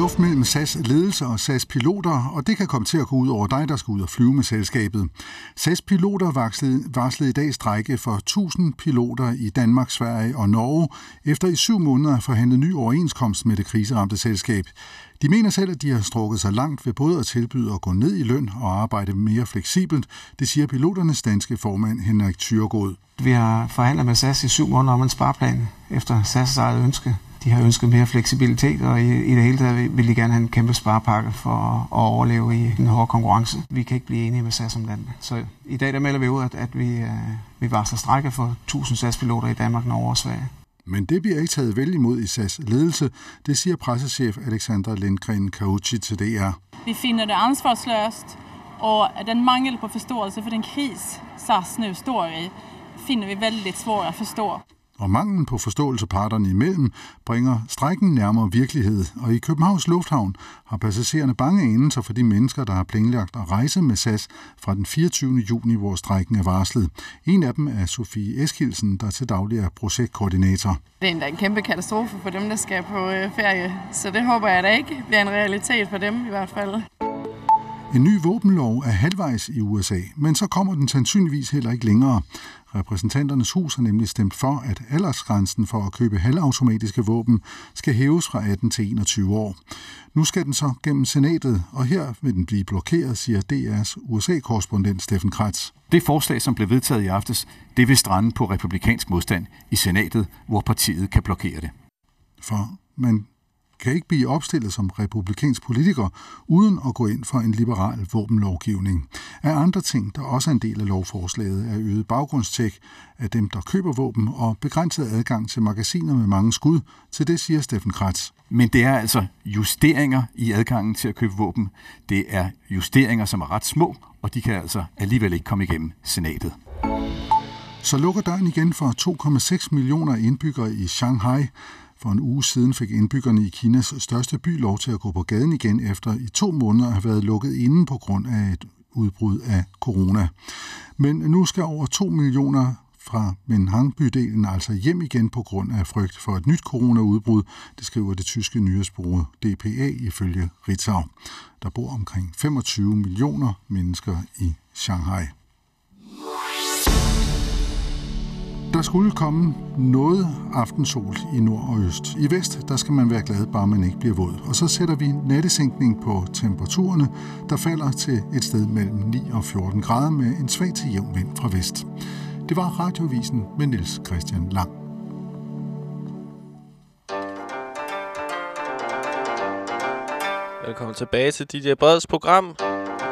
Speaker 12: Luft mellem SAS ledelse og SAS piloter, og det kan komme til at gå ud over dig, der skal ud og flyve med selskabet. SAS piloter varslede, varslede i dag strække for 1000 piloter i Danmark, Sverige og Norge, efter i syv måneder at forhandle ny overenskomst med det kriseramte selskab. De mener selv, at de har strukket sig langt ved både at tilbyde at gå ned i løn og arbejde mere fleksibelt, det siger piloternes danske formand Henrik Thyregod.
Speaker 13: Vi har forhandlet med SAS i syv måneder om en spareplan efter SAS' eget ønske. De har ønsket mere fleksibilitet, og i, i det hele taget vil de gerne have en kæmpe sparepakke for at, overleve i den hårde konkurrence. Vi kan ikke blive enige med SAS om den. Så i dag der melder vi ud, at, at vi, øh, vi varsler strække for 1000 SAS-piloter i Danmark, Norge og Sverige.
Speaker 12: Men det bliver ikke taget vel imod i SAS ledelse, det siger pressechef Alexander Lindgren Kauchi til DR.
Speaker 14: Vi finner det ansvarsløst, og den mangel på forståelse for den kris SAS nu står i, finner vi väldigt svår at forstå.
Speaker 12: Og manglen på forståelse parterne imellem bringer strækken nærmere virkelighed, og i Københavns Lufthavn har passagererne bange anelser for de mennesker, der har planlagt at rejse med SAS fra den 24. juni, hvor strækken er varslet. En af dem er Sofie Eskilsen, der til daglig er projektkoordinator.
Speaker 15: Det er endda en kæmpe katastrofe for dem, der skal på øh, ferie, så det håber jeg da ikke bliver en realitet for dem i hvert fald.
Speaker 12: En ny våbenlov er halvvejs i USA, men så kommer den sandsynligvis heller ikke længere. Repræsentanternes hus har nemlig stemt for, at aldersgrænsen for at købe halvautomatiske våben skal hæves fra 18 til 21 år. Nu skal den så gennem senatet, og her vil den blive blokeret, siger DR's USA-korrespondent Steffen Kratz.
Speaker 16: Det forslag, som blev vedtaget i aftes, det vil strande på republikansk modstand i senatet, hvor partiet kan blokere det.
Speaker 12: For man kan ikke blive opstillet som republikansk politiker uden at gå ind for en liberal våbenlovgivning. Af andre ting, der også er en del af lovforslaget, er øget baggrundstjek af dem, der køber våben og begrænset adgang til magasiner med mange skud. Til det siger Steffen Kratz.
Speaker 16: Men det er altså justeringer i adgangen til at købe våben. Det er justeringer, som er ret små, og de kan altså alligevel ikke komme igennem senatet.
Speaker 12: Så lukker døren igen for 2,6 millioner indbyggere i Shanghai. For en uge siden fik indbyggerne i Kinas største by lov til at gå på gaden igen efter i to måneder at have været lukket inde på grund af et udbrud af corona. Men nu skal over 2 millioner fra Menhang-bydelen altså hjem igen på grund af frygt for et nyt coronaudbrud, det skriver det tyske nyhedsbureau DPA ifølge Ritzau. Der bor omkring 25 millioner mennesker i Shanghai. Der skulle komme noget aftensol i nord og øst. I vest, der skal man være glad, bare man ikke bliver våd. Og så sætter vi nattesænkning på temperaturerne, der falder til et sted mellem 9 og 14 grader med en svag til jævn vind fra vest. Det var radiovisen med Niels Christian Lang.
Speaker 1: Velkommen tilbage til DJ Breds program.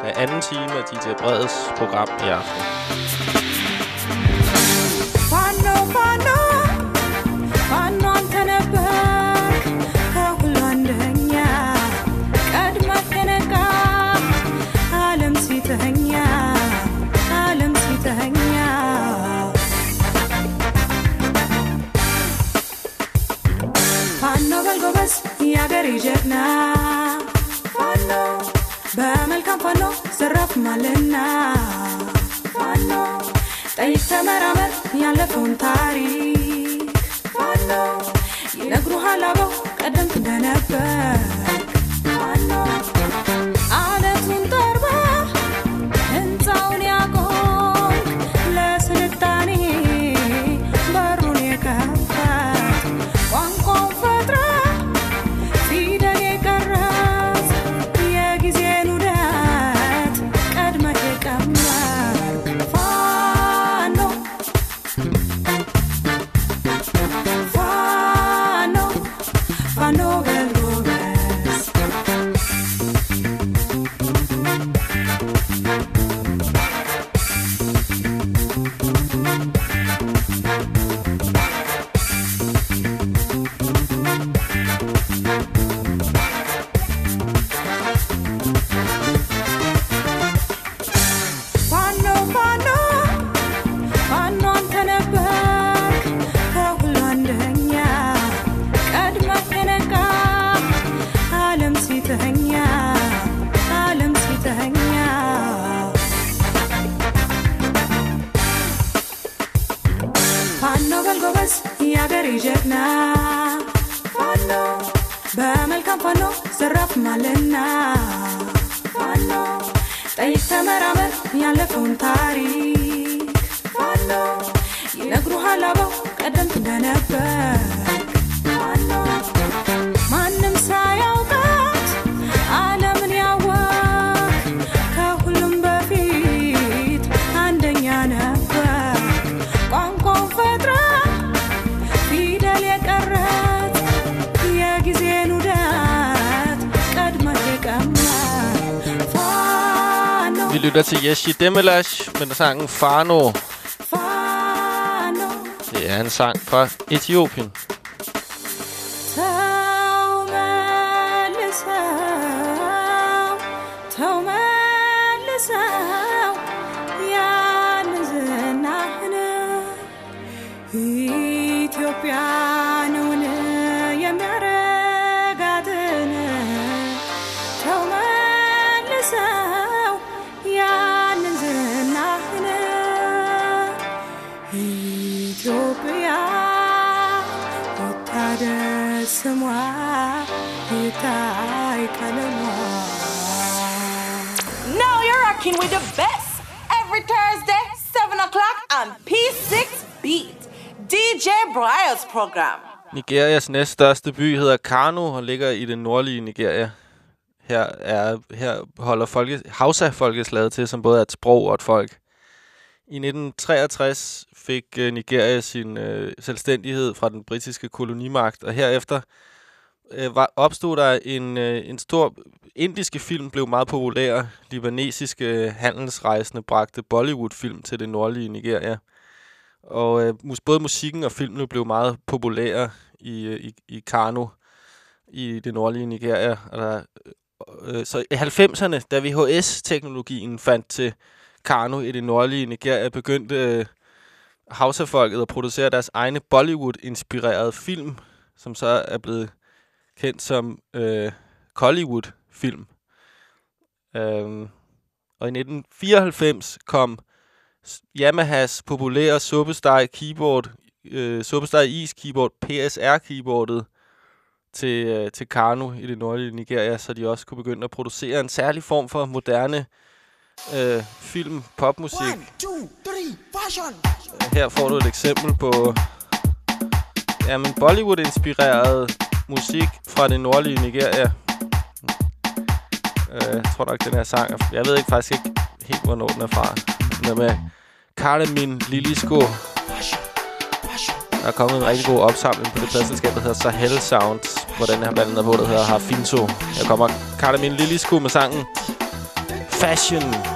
Speaker 1: Det er anden time af DJ Breds program i aften.
Speaker 17: በመልካም ፋኖ ዘራፍ ማለና ፋኖ ጠይቅ ተመራመር ያለፈውን ታሪክ ፋኖ ይነግሩሃል አበው ቀደምት እንደነበር
Speaker 1: Demelash med sangen Fano.
Speaker 17: ፋኖ
Speaker 1: Det er en sang fra Etiopien.
Speaker 18: Program.
Speaker 1: Nigerias næststørste by hedder Kano og ligger i det nordlige Nigeria. Her, er, her holder folke, Hausa-folkeslaget til, som både er et sprog og et folk. I 1963 fik øh, Nigeria sin øh, selvstændighed fra den britiske kolonimagt, og herefter øh, var, opstod der en, øh, en stor... Indiske film blev meget populære. Libanesiske øh, handelsrejsende bragte Bollywood-film til det nordlige Nigeria. Og øh, mus- både musikken og filmene blev meget populære i, øh, i, i Kano, i det nordlige Nigeria. Og der, øh, så i 90'erne, da VHS-teknologien fandt til Kano i det nordlige Nigeria, begyndte øh, Hausa-folket at producere deres egne Bollywood-inspirerede film, som så er blevet kendt som øh, Collywood-film. Øhm, og i 1994 kom Yamahas populære suppesteg keyboard, øh, suppesteg is keyboard, PSR keyboardet til, øh, til Kano i det nordlige Nigeria, så de også kunne begynde at producere en særlig form for moderne øh, film, popmusik.
Speaker 19: two, three, fashion.
Speaker 1: Her får du et eksempel på jamen, Bollywood-inspireret musik fra det nordlige Nigeria. Øh, jeg tror nok, den her sang... Jeg ved ikke faktisk ikke helt, hvornår den er fra der er med Carmen Lilisko. Der er kommet en rigtig god opsamling på det pladselskab, der hedder Sahel Sounds, hvor den her band er på, der hedder Harfinto. Her kommer Carmen Lilisko med sangen Fashion.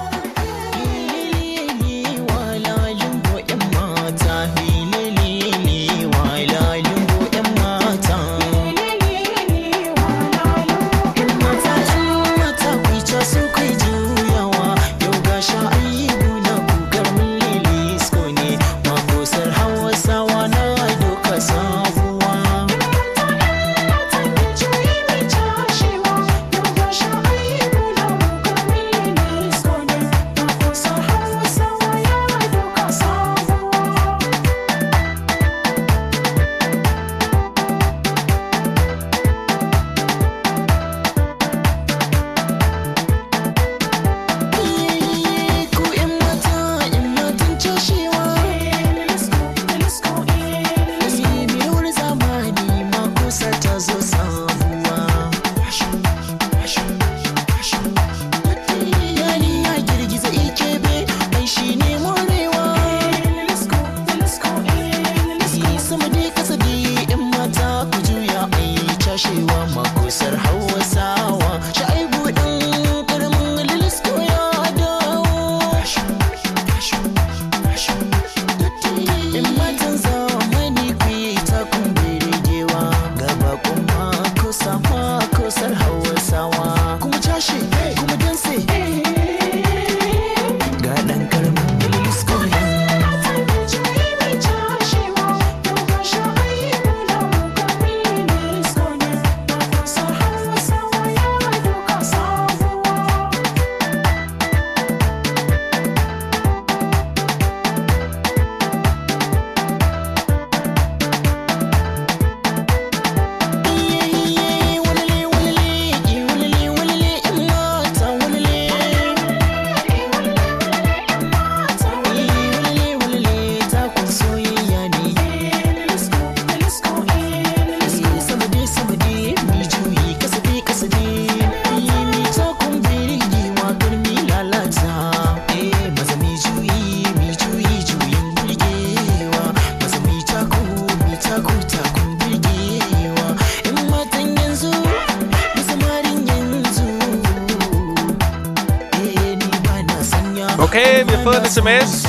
Speaker 1: Har fået en sms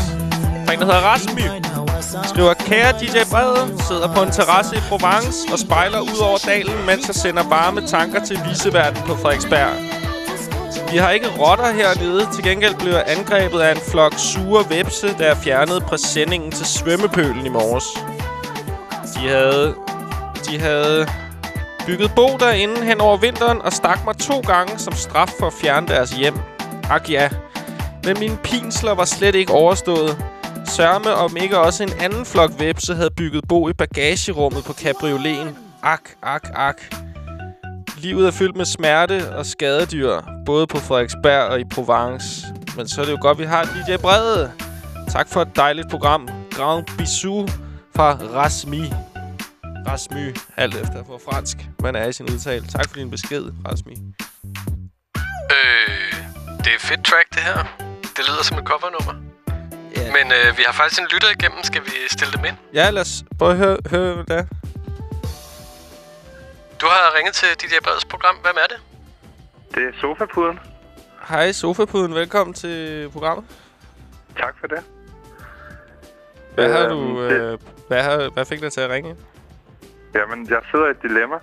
Speaker 1: fra en, der hedder Rasmy. Skriver, kære DJ Brede, sidder på en terrasse i Provence og spejler ud over dalen, mens jeg sender varme tanker til viseverden på Frederiksberg. Vi har ikke rotter hernede. Til gengæld blev jeg angrebet af en flok sure vepse, der fjernede præsendingen til svømmepølen i morges. De havde, de havde bygget bo derinde hen over vinteren og stak mig to gange som straf for at fjerne deres hjem. Ak ja. Men mine pinsler var slet ikke overstået. Sørme om ikke også en anden flok vepse havde bygget bo i bagagerummet på cabrioleten. Ak, ak, ak. Livet er fyldt med smerte og skadedyr, både på Frederiksberg og i Provence. Men så er det jo godt, vi har DJ Brede. Tak for et dejligt program. Grand bisou fra Rasmi. Rasmy, alt efter på fransk. Man er i sin udtale. Tak for din besked, Rasmi.
Speaker 4: Øh, det er et fedt track, det her. Det lyder som et covernummer.
Speaker 1: Yeah.
Speaker 4: Men øh, vi har faktisk en lytter igennem. Skal vi stille dem ind?
Speaker 1: Ja, lad os prøve at høre, høre hvad det er.
Speaker 4: Du har ringet til DJ Breds program. Hvem er det?
Speaker 20: Det er Sofapuden.
Speaker 1: Hej, Sofapuden. Velkommen til programmet.
Speaker 20: Tak for det.
Speaker 1: Hvad har
Speaker 20: Øhm,
Speaker 1: du...
Speaker 20: det-
Speaker 1: Øh, hvad, har, hvad fik dig til at ringe?
Speaker 20: Jamen, jeg sidder i et dilemma.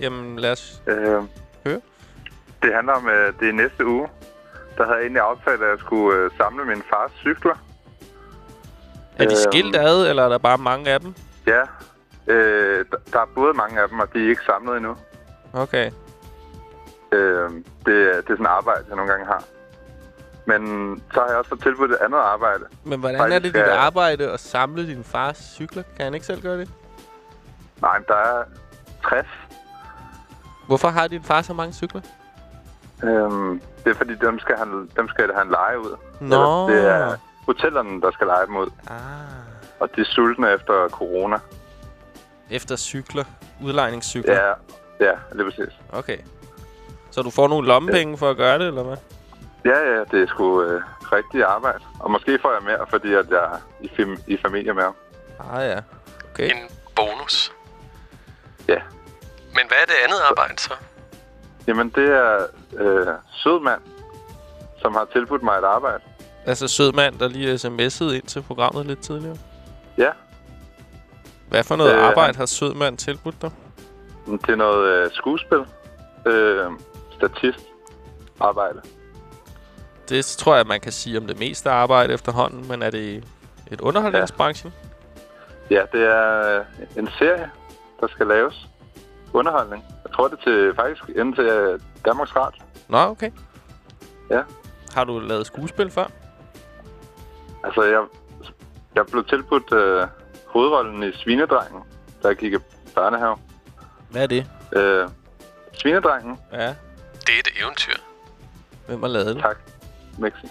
Speaker 1: Jamen, lad os...
Speaker 20: Øh,
Speaker 1: høre.
Speaker 20: Det handler om, at det er næste uge. Der havde jeg egentlig aftalt, at jeg skulle øh, samle min fars cykler.
Speaker 1: Er de
Speaker 20: Øhm,
Speaker 1: skilt ad, eller er der bare mange af dem?
Speaker 20: Ja. Øh, der, der er både mange af dem, og de er ikke samlet endnu.
Speaker 1: Okay.
Speaker 20: Øh, det, er- det er sådan et arbejde, jeg nogle gange har. Men så har jeg også fået tilbudt et andet arbejde.
Speaker 1: Men hvordan er det
Speaker 20: Faktisk
Speaker 1: dit
Speaker 20: er-
Speaker 1: arbejde at samle din fars cykler? Kan han ikke selv gøre det?
Speaker 20: Nej, men der er 60.
Speaker 1: Hvorfor har din far så mange cykler?
Speaker 20: Øhm, det er fordi, dem skal han, dem skal han lege ud.
Speaker 1: Nå.
Speaker 20: Eller Det er hotellerne, der skal lege dem ud.
Speaker 1: Ah.
Speaker 20: Og de er sultne efter corona.
Speaker 1: Efter cykler? Udlejningscykler?
Speaker 20: Ja, ja, lige præcis.
Speaker 1: Okay. Så du får nogle lommepenge for at gøre det, eller hvad?
Speaker 20: Ja, ja, det er sgu øh, rigtig arbejde. Og måske får jeg mere, fordi at jeg er i, fam- i familie med ham.
Speaker 1: Ah ja. Okay.
Speaker 4: En bonus.
Speaker 20: Ja.
Speaker 4: Men hvad er det andet arbejde så?
Speaker 20: Jamen, det er øh, Sødmand, som har tilbudt mig et arbejde.
Speaker 1: Altså sød mand, der lige sms'ede ind til programmet lidt tidligere.
Speaker 20: Ja.
Speaker 1: Hvad for noget
Speaker 20: Øh,
Speaker 1: arbejde har sød mand tilbudt dig?
Speaker 20: Det er noget øh, skuespil. Øh, statist arbejde.
Speaker 1: Det tror jeg, man kan sige om det meste arbejde efterhånden, men er det i et underholdningsbranchen?
Speaker 20: Ja, det er øh, en serie, der skal laves. Underholdning. Jeg tror, det er til, faktisk inden til øh, Danmarks Radio.
Speaker 1: Nå, okay.
Speaker 20: Ja.
Speaker 1: Har du lavet skuespil før?
Speaker 20: Altså, jeg, jeg blev tilbudt øh, hovedrollen i Svinedrengen, da jeg gik i børnehave.
Speaker 1: Hvad er det?
Speaker 20: Øh, Svinedrengen.
Speaker 1: Ja.
Speaker 4: Det er et eventyr.
Speaker 1: Hvem har lavet det?
Speaker 20: Tak, Mixi.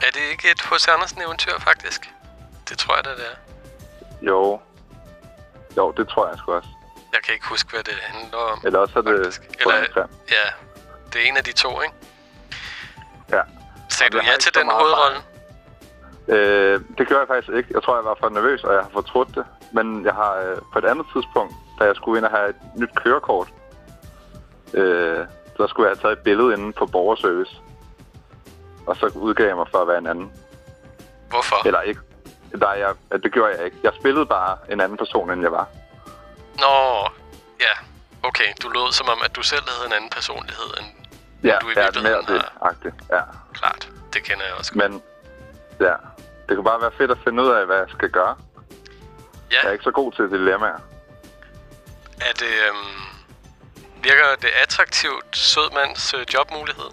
Speaker 4: Er det ikke et H.C. Andersen-eventyr, faktisk? Det tror jeg da, det er.
Speaker 20: Jo. Jo, det tror jeg sgu også.
Speaker 4: Jeg kan ikke huske, hvad det handler om.
Speaker 20: Eller også er det...
Speaker 4: Eller,
Speaker 20: Eller...
Speaker 4: ja, det er en af de to, ikke?
Speaker 20: Ja.
Speaker 4: Sagde du ja til den hovedrolle?
Speaker 20: Øh, det gjorde jeg faktisk ikke. Jeg tror, jeg var for nervøs, og jeg har fortrudt det. Men jeg har øh, på et andet tidspunkt, da jeg skulle ind og have et nyt kørekort, øh, så skulle jeg have taget et billede inde på borgerservice. Og så udgav jeg mig for at være en anden.
Speaker 4: Hvorfor?
Speaker 20: Eller ikke. Nej, jeg, det gjorde jeg ikke. Jeg spillede bare en anden person, end jeg var.
Speaker 4: Nå, ja. Okay, du lød som om, at du selv havde en anden personlighed, end
Speaker 20: Ja,
Speaker 4: du i
Speaker 20: ja,
Speaker 4: virkeligheden
Speaker 20: mere det agtigt. Ja.
Speaker 4: klart. Det kender jeg også.
Speaker 20: Men ja, det kunne bare være fedt at finde ud af, hvad jeg skal gøre.
Speaker 4: Ja.
Speaker 20: Jeg er ikke så god til dilemmaer.
Speaker 4: Er det, øhm, virker det attraktivt sødmands øh, jobmulighed?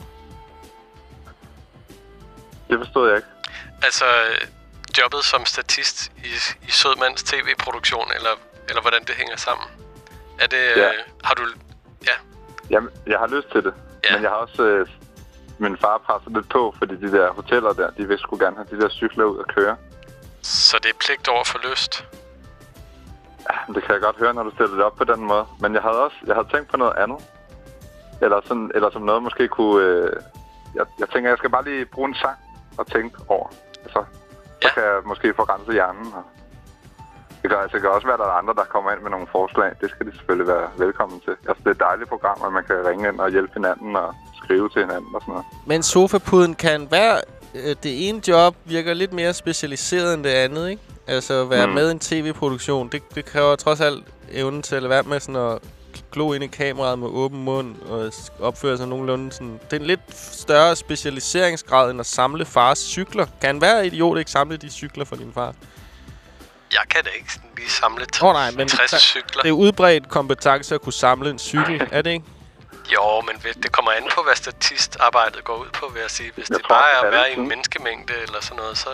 Speaker 20: Det forstod jeg ikke.
Speaker 4: Altså, øh, jobbet som statist i, i sødmands tv-produktion, eller, eller hvordan det hænger sammen? Er det,
Speaker 20: Ja.
Speaker 4: øh, har du, ja,
Speaker 20: Jamen, jeg har lyst til det. Ja. Men jeg har også... Øh, min far presset lidt på, fordi de der hoteller der, de vil sgu gerne have de der cykler ud at køre.
Speaker 4: så det er pligt over for lyst?
Speaker 20: Ja, det kan jeg godt høre, når du stiller det op på den måde. Men jeg havde også jeg havde tænkt på noget andet. Eller, sådan, eller som noget måske kunne... Øh, jeg, jeg tænker, jeg skal bare lige bruge en sang og tænke over. Så, så kan jeg måske få renset hjernen. Og det, kan, det kan også være, at der er andre, der kommer ind med nogle forslag. Det skal de selvfølgelig være velkommen til. Altså, det er et dejligt program, at man kan ringe ind og hjælpe hinanden og skrive til hinanden og sådan noget.
Speaker 1: Men sofapuden kan hver øh, det ene job virker lidt mere specialiseret end det andet, ikke? Altså at være
Speaker 20: Mm.
Speaker 1: med i en tv-produktion, det, det kræver trods alt evnen til at være med sådan at glo ind i kameraet med åben mund og opføre sig nogenlunde sådan. Det er en lidt større specialiseringsgrad end at samle fars cykler. Kan hver idiot ikke samle de cykler for din far?
Speaker 4: Jeg kan da ikke sådan lige samle
Speaker 1: oh, nej, men
Speaker 4: 60
Speaker 1: der-
Speaker 4: cykler.
Speaker 1: det er udbredt kompetence at kunne samle en cykel, er det ikke?
Speaker 4: Jo, men det kommer an på, hvad statistarbejdet går ud på, vil jeg sige. Hvis
Speaker 20: Jeg
Speaker 4: det
Speaker 20: tror,
Speaker 4: bare er at være i en menneskemængde eller sådan noget, så,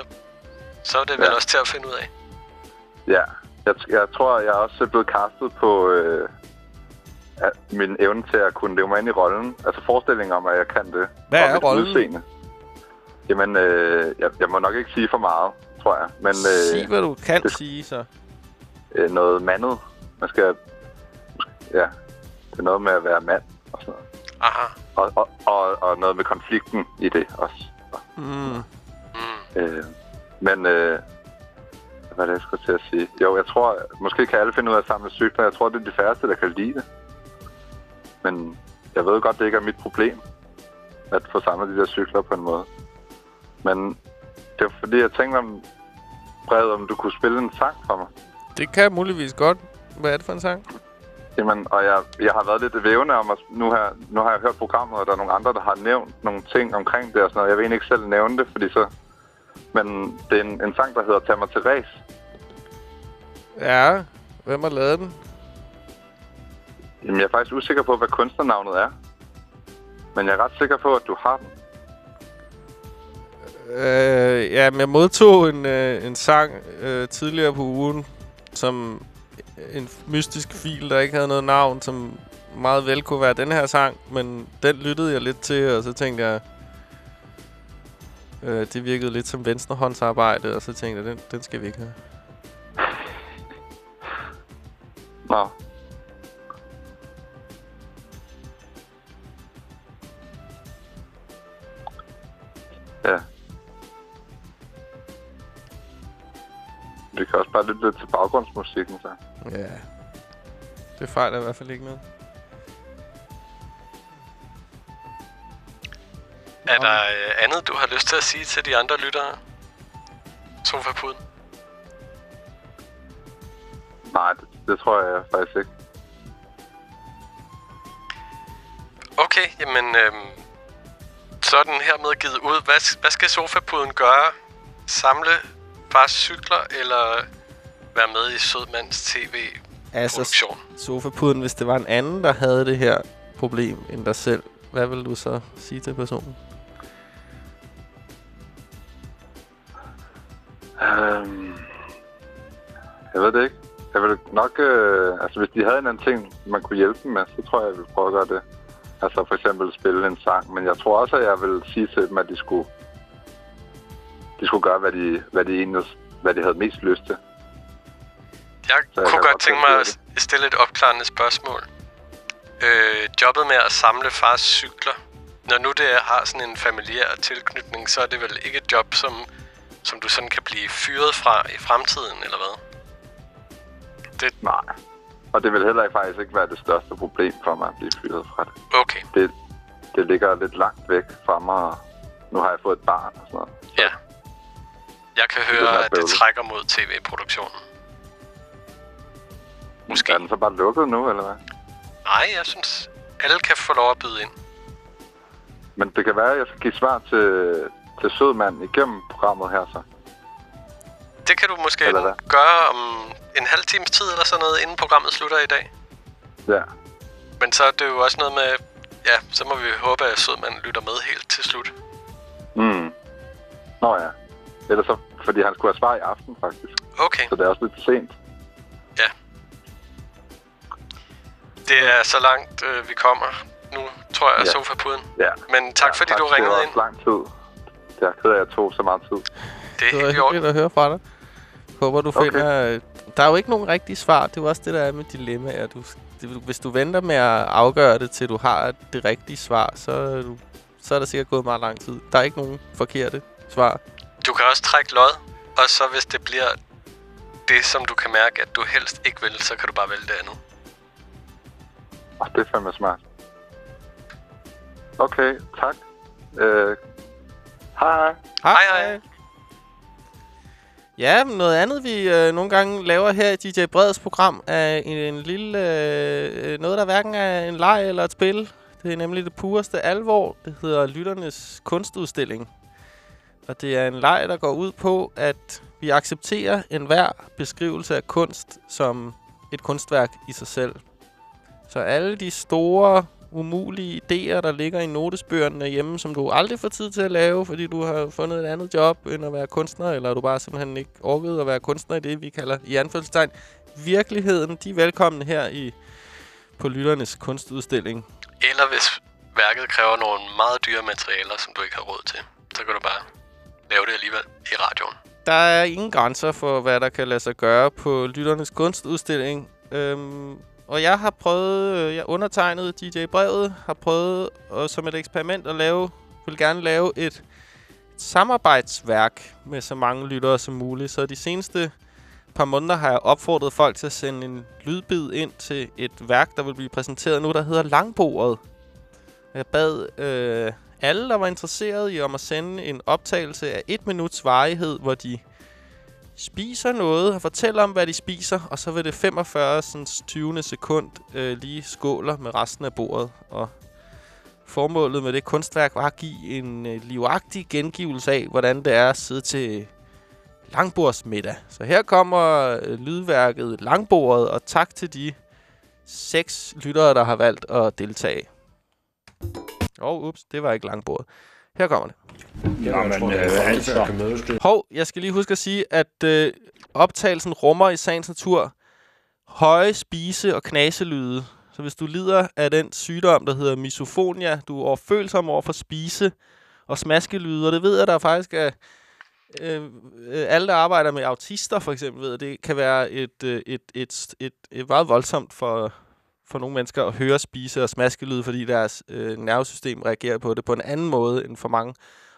Speaker 4: så er det vel
Speaker 20: Ja.
Speaker 4: også til at finde ud af.
Speaker 20: Ja, jeg, jeg tror, jeg er også blevet castet på øh, min evne til at kunne leve mig ind i rollen. Altså forestillingen om, at jeg kan det.
Speaker 1: Hvad er rollen?
Speaker 20: Udseende. Jamen, øh, jeg, jeg må nok ikke sige for meget, tror jeg. Men, øh,
Speaker 1: Sig, hvad du kan sige, så.
Speaker 20: øh, noget mandet. Man skal... Ja, det er noget med at være mand og sådan noget.
Speaker 4: Aha.
Speaker 20: Og, og, og, og noget med konflikten i det også.
Speaker 1: Mm.
Speaker 20: Øh, men, øh, hvad er det, jeg skulle til at sige? Jo, jeg tror, måske kan alle finde ud af at samle cykler. Jeg tror, det er de færreste, der kan lide det. Men jeg ved godt, det ikke er mit problem, at få samlet de der cykler på en måde. Men det var fordi, jeg tænkte om, brevet, om du kunne spille en sang for mig.
Speaker 1: Det kan jeg muligvis godt. Hvad er det for en sang?
Speaker 20: Jamen, og jeg, jeg har været lidt vævende om, at nu har, nu har jeg hørt programmet, og der er nogle andre, der har nævnt nogle ting omkring det og sådan noget. Jeg vil egentlig ikke selv nævne det, fordi så... Men det er en, en sang, der hedder Tag mig til ræs.
Speaker 1: Ja, hvem har lavet den?
Speaker 20: Jamen, jeg er faktisk usikker på, hvad kunstnernavnet er. Men jeg er ret sikker på, at du har den.
Speaker 1: Øh, ja, men jeg modtog en, øh, en sang øh, tidligere på ugen, som en mystisk fil, der ikke havde noget navn, som meget vel kunne være den her sang, men den lyttede jeg lidt til, og så tænkte jeg, øh, det virkede lidt som venstrehåndsarbejde, og så tænkte jeg, den, den skal vi ikke have.
Speaker 20: Nå. Ja. Vi kan også bare lytte lidt til baggrundsmusikken, så.
Speaker 1: Ja. Det fejler i hvert fald ikke noget.
Speaker 4: Er der øh, andet, du har lyst til at sige til de andre lyttere? Sofapuden?
Speaker 20: Nej, det, det tror jeg faktisk ikke.
Speaker 4: Okay, jamen, øhm, så er den hermed givet ud. Hvad, hvad skal sofapuden gøre? Samle bare cykler, eller være med i Sødmands TV?
Speaker 1: Altså, sofapuden, hvis det var en anden, der havde det her problem end dig selv, hvad vil du så sige til personen?
Speaker 20: Øhm, jeg ved det ikke. Jeg vil nok... Øh, altså, hvis de havde en anden ting, man kunne hjælpe dem med, så tror jeg, jeg ville prøve at gøre det. Altså, for eksempel spille en sang. Men jeg tror også, at jeg vil sige til dem, at de skulle... De skulle gøre, hvad de, hvad de egentlig hvad de havde mest lyst til.
Speaker 4: Jeg
Speaker 20: Så jeg
Speaker 4: kunne godt tænke mig at stille et opklarende spørgsmål. Øh, jobbet med at samle fars cykler. Når nu det har sådan en familiær tilknytning, så er det vel ikke et job, som, som du sådan kan blive fyret fra i fremtiden, eller hvad?
Speaker 20: Det... Nej. Og det vil heller ikke faktisk ikke være det største problem for mig at blive fyret fra det.
Speaker 4: Okay.
Speaker 20: Det, det ligger lidt langt væk fra mig. Nu har jeg fået et barn og sådan noget.
Speaker 4: Jeg kan høre, at det trækker mod tv-produktionen.
Speaker 20: Måske. Er den så bare lukket nu, eller hvad?
Speaker 4: Nej, jeg synes, alle kan få lov at byde ind.
Speaker 20: Men det kan være, at jeg skal give svar til, til Sødmand igennem programmet her, så.
Speaker 4: Det kan du måske gøre om en halv times tid eller sådan noget, inden programmet slutter i dag.
Speaker 20: Ja.
Speaker 4: Men så er det jo også noget med... Ja, så må vi håbe, at Sødmand lytter med helt til slut.
Speaker 20: Mm. Nå ja. Ellers så, fordi han skulle have svar i aften, faktisk.
Speaker 4: Okay.
Speaker 20: Så det er også lidt sent.
Speaker 4: Det er så langt, øh, vi kommer. Nu tror jeg,
Speaker 20: Ja.
Speaker 4: sofapuden.
Speaker 20: Ja.
Speaker 4: Men tak, fordi du
Speaker 20: det
Speaker 4: ringede ind.
Speaker 20: lang tid. Jeg er ked af, at jeg tog så meget tid.
Speaker 4: Det
Speaker 1: Det var hyggeligt at høre fra dig. Håber, du
Speaker 20: Okay.
Speaker 1: finder... øh, Der er jo ikke nogen rigtige svar. Det er jo også det, der er med dilemmaer. Du, det, hvis du venter med at afgøre det, til du har det rigtige svar, så, er du, så er der sikkert gået meget lang tid. Der er ikke nogen forkerte svar.
Speaker 4: Du kan også trække lod, og så hvis det bliver det, som du kan mærke, at du helst ikke vil, så kan du bare vælge det andet.
Speaker 20: Oh, det er fandme smart. Okay, tak. Øh, Hej,
Speaker 1: hej. Hej, hej. Ja, men noget andet, vi øh, nogle gange laver her i DJ Breds program, er en, en lille... Øh, noget, der hverken er en leg eller et spil. Det er nemlig det pureste alvor. Det hedder Lytternes Kunstudstilling. Og det er en leg, der går ud på, at vi accepterer enhver beskrivelse af kunst som et kunstværk i sig selv. Så alle de store, umulige idéer, der ligger i notesbøgerne hjemme, som du aldrig får tid til at lave, fordi du har fundet et andet job end at være kunstner, eller du bare simpelthen ikke orkede at være kunstner i det, vi kalder i anførselstegn virkeligheden. De er velkomne her i på Lytternes Kunstudstilling.
Speaker 4: Eller hvis værket kræver nogle meget dyre materialer, som du ikke har råd til, så kan du bare lave det alligevel i radioen.
Speaker 1: Der er ingen grænser for, hvad der kan lade sig gøre på Lytternes Kunstudstilling. Øhm, og jeg har prøvet, øh, jeg undertegnede DJ Brevet, har prøvet og som et eksperiment at lave, vil gerne lave et, et samarbejdsværk med så mange lyttere som muligt. Så de seneste par måneder har jeg opfordret folk til at sende en lydbid ind til et værk, der vil blive præsenteret nu, der hedder Langbordet. Jeg bad øh, alle, der var interesseret i om at sende en optagelse af et minuts varighed, hvor de spiser noget og fortæller om, hvad de spiser, og så vil det 45 sådan, 20. sekund øh, lige skåler med resten af bordet. Og formålet med det kunstværk var at give en øh, livagtig gengivelse af, hvordan det er at sidde til langbordsmiddag. Så her kommer øh, lydværket Langbordet, og tak til de seks lyttere, der har valgt at deltage. Åh, oh, ups, det var ikke langbordet. Her kommer det.
Speaker 21: Ja, men øh, altså...
Speaker 1: Hov, jeg skal lige huske at sige, at øh, optagelsen rummer i sagens natur høje spise- og knaselyde. Så hvis du lider af den sygdom, der hedder misofonia, du er overfølsom over for spise- og smaskelyde, og det ved jeg, der faktisk er... Øh, øh, alle, der arbejder med autister, for eksempel, ved, at det kan være et, øh, et, et, et, et meget voldsomt for, for nogle mennesker at høre spise- og smaskelyde, fordi deres øh, nervesystem reagerer på det på en anden måde end for mange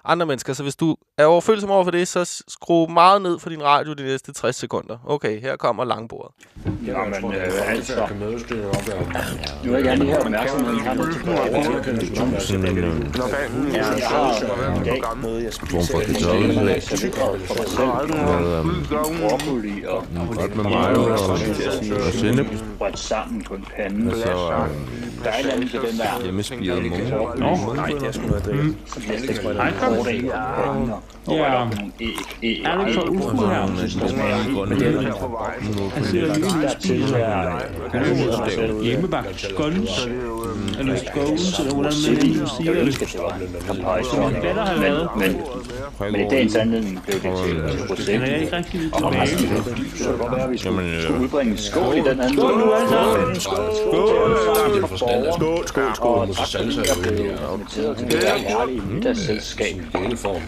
Speaker 1: andre mennesker. Så hvis du er overfølsom over for det, så skru meget ned for din radio de næste 60 sekunder. Okay, her kommer langbordet.
Speaker 21: Ja, men øh, altså... Nu vil jeg gerne lige have opmærksomheden her lidt tilbage.
Speaker 22: Sådan en øh,
Speaker 21: jeg har noget, jeg
Speaker 22: form for
Speaker 21: spiser.
Speaker 22: med um,
Speaker 21: Broccoli og
Speaker 22: ret med mayo og, sennep.
Speaker 21: bredt sammen på en pande.
Speaker 22: Og så um,
Speaker 21: Der er et eller andet ved den der
Speaker 22: hjemmespiret munke.
Speaker 21: Nå, nej, det er sgu noget, er. Kom.
Speaker 23: Ja.
Speaker 21: æg.
Speaker 23: Er det for ufo her?
Speaker 21: Men det er noget
Speaker 23: Altså, jeg synes,
Speaker 21: dertil er
Speaker 23: hjemmebagt scones, eller scones, eller hvordan man nu siger det. Som min datter har lavet.
Speaker 21: Men, i dagens anledning blev det til, til
Speaker 23: Den er ikke rigtig lidt tilbage.
Speaker 21: så kan det godt være, at vi skulle,
Speaker 22: øh,
Speaker 21: udbringe en skål i den anden.
Speaker 23: Skål nu, alle sammen.
Speaker 21: Skål!
Speaker 23: Skål,
Speaker 21: skål, skål. Og tak, fordi jeg blev inviteret til det her herlige middagsselskab.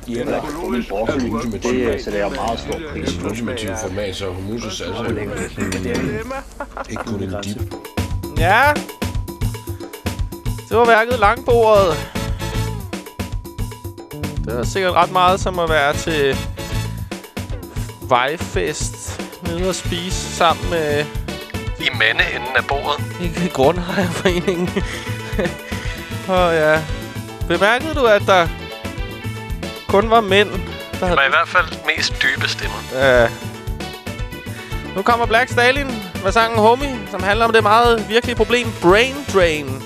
Speaker 21: I har lagt på min broccoli. Det sætter jeg meget stor pris på.
Speaker 22: Ultimative format, så hummus og salsa. Ikke kun en dip.
Speaker 1: Ja, det var værket Langbordet. Det er sikkert ret meget som at være til vejfest nede og spise sammen med
Speaker 4: I mandeenden af bordet.
Speaker 1: i Grundejerforeningen. og ja, bemærkede du, at der kun var mænd, der
Speaker 4: Det
Speaker 1: havde...
Speaker 4: var i hvert fald mest dybe stemmer.
Speaker 1: Ja. Nu kommer Black Stalin med sangen Homie, som handler om det meget virkelige problem Brain Drain.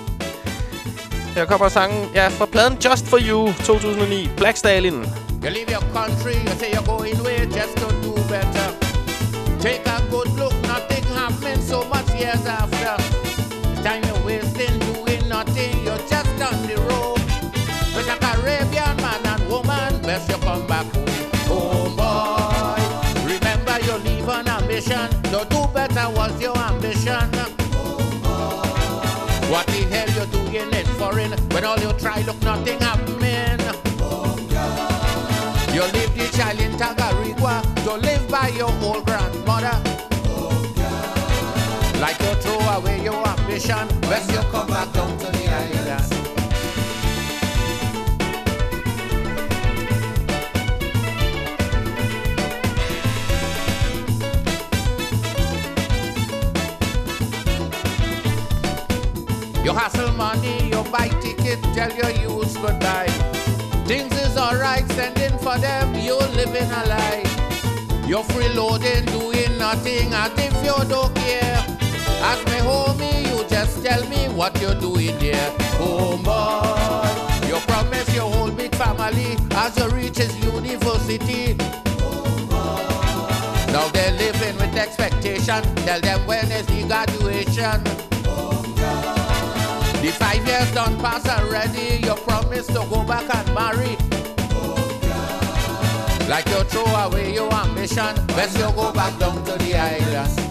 Speaker 1: Her kommer sangen ja, fra pladen Just For You 2009. Black Stalin.
Speaker 24: You leave your country, you say you're going away just to do better. Take a good look, nothing happening so much years after. An ambition. To do better was your ambition. What the hell you doing in foreign when all you try look nothing happening? You leave the child in Tagarigua to live by your old grandmother. Like you throw away your ambition, best you come back down to the You hustle money, you buy ticket, tell your youths goodbye. Things is alright, sending for them, you're living a lie. You're freeloading, doing nothing, as if you don't care. Ask me, homie, you just tell me what you're doing here. Oh boy, you promise you whole big family as you reach his university. Now they're living with expectation. Tell them when is the graduation. The five years done pass already. You promise to go back and marry. Like you throw away your ambition. Best you go back down to the island.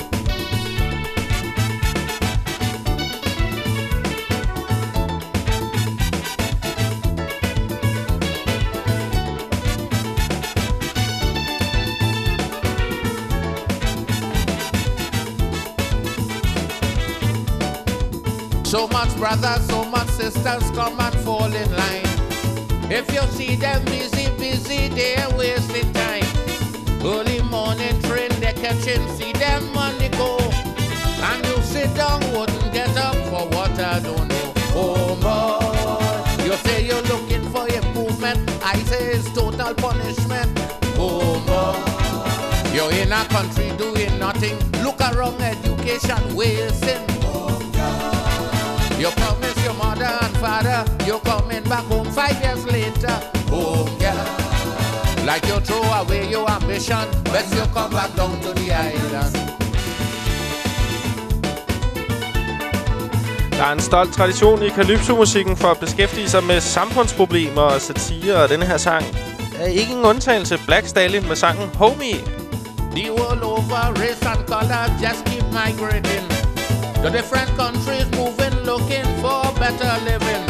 Speaker 24: So much brothers, so much sisters, come and fall in line. If you see them busy, busy, they're wasting time. Early morning train, they're catching, see them money go. And you sit down, wouldn't get up for what I don't know. Oh boy, you say you're looking for improvement, I say it's total punishment. Oh boy, you're in a country doing nothing. Look around, education wasting. You promise your mother and father you're coming back home five years later. Home, yeah. Like you throw away your ambition, best you come back down to the island.
Speaker 1: Der er en stolt tradition i Calypso-musikken for at beskæftige sig med samfundsproblemer og satire, og denne her sang er ikke en undtagelse. Black Stalin med sangen Homie.
Speaker 24: The world over, race and color just keep migrating. The different countries moving, looking for better living.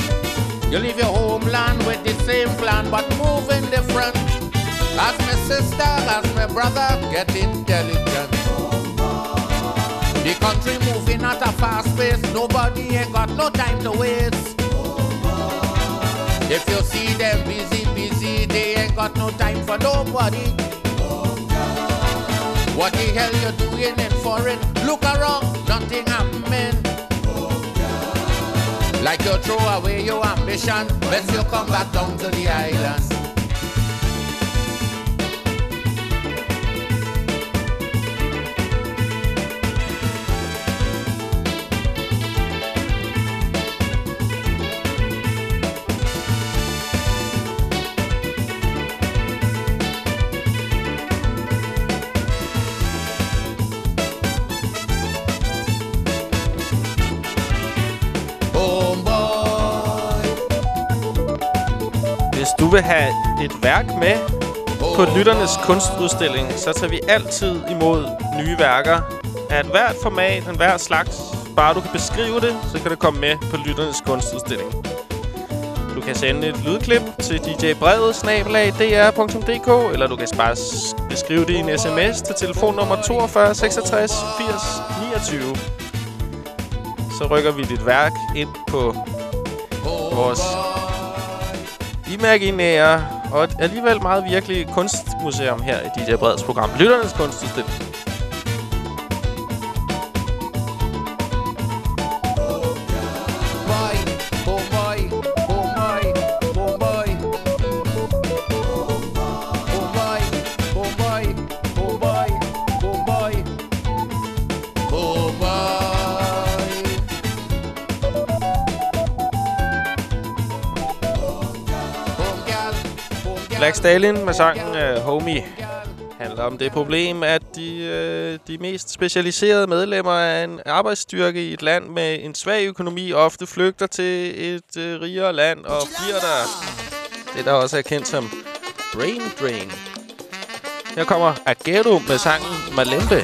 Speaker 24: You leave your homeland with the same plan, but moving different. As my sister, as my brother, get intelligent. The country moving at a fast pace, nobody ain't got no time to waste. If you see them busy, busy, they ain't got no time for nobody. What the hell you doing in foreign? Look around, nothing happening. Like you throw away your ambition, best you come back down to the island.
Speaker 1: Hvis du vil have et værk med på Lytternes kunstudstilling, så tager vi altid imod nye værker af hvert format, en hver slags. Bare du kan beskrive det, så kan det komme med på Lytternes kunstudstilling. Du kan sende et lydklip til djbrevet dr.dk, eller du kan bare beskrive det i en sms til telefonnummer 42 66 80 29. Så rykker vi dit værk ind på vores imaginære og alligevel meget virkelige kunstmuseum her i DJ Breds program. Lytternes kunstudstilling. Stalin med sangen uh, Homie handler om det problem, at de, øh, de mest specialiserede medlemmer af en arbejdsstyrke i et land med en svag økonomi ofte flygter til et øh, rigere land og bliver der. Det der også er kendt som brain drain. Her kommer Agero med sangen Malembe.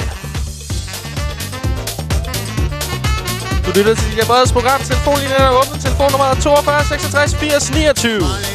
Speaker 1: Du lytter til DJ Breds program. Telefonlinjen er åbnet. Telefonnummer 42 66 80 29.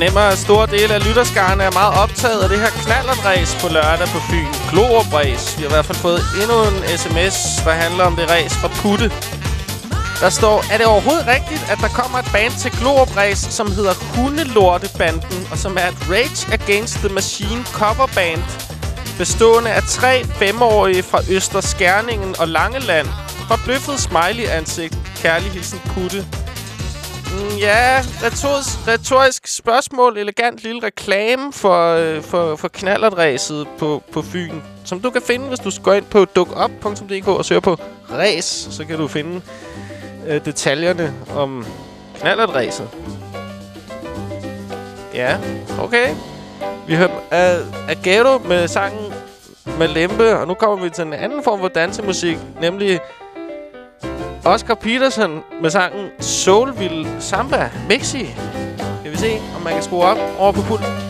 Speaker 1: fornemmer, at store dele af lytterskaren er meget optaget af det her knallertræs på lørdag på Fyn. Glorup Race. Vi har i hvert fald fået endnu en sms, der handler om det ræs fra Putte. Der står, er det overhovedet rigtigt, at der kommer et band til Glorup som hedder Hundelortebanden, og som er et Rage Against the Machine coverband, bestående af tre femårige fra Øster Skærningen og Langeland. Forbløffet smiley-ansigt. Kærlig hilsen Putte. Mm, ja, retorisk, retorisk spørgsmål, elegant lille reklame for, øh, for, for knallertræset på, på Fyn, som du kan finde, hvis du går ind på dukup.dk og søger på ræs, så kan du finde øh, detaljerne om knallertræset. Ja, okay. Vi hørte uh, Agero med sangen med Lempe, og nu kommer vi til en anden form for dansemusik, nemlig Oscar Peterson med sangen Soulville Samba Mixi. Skal vi se, om man kan skrue op over på pulten.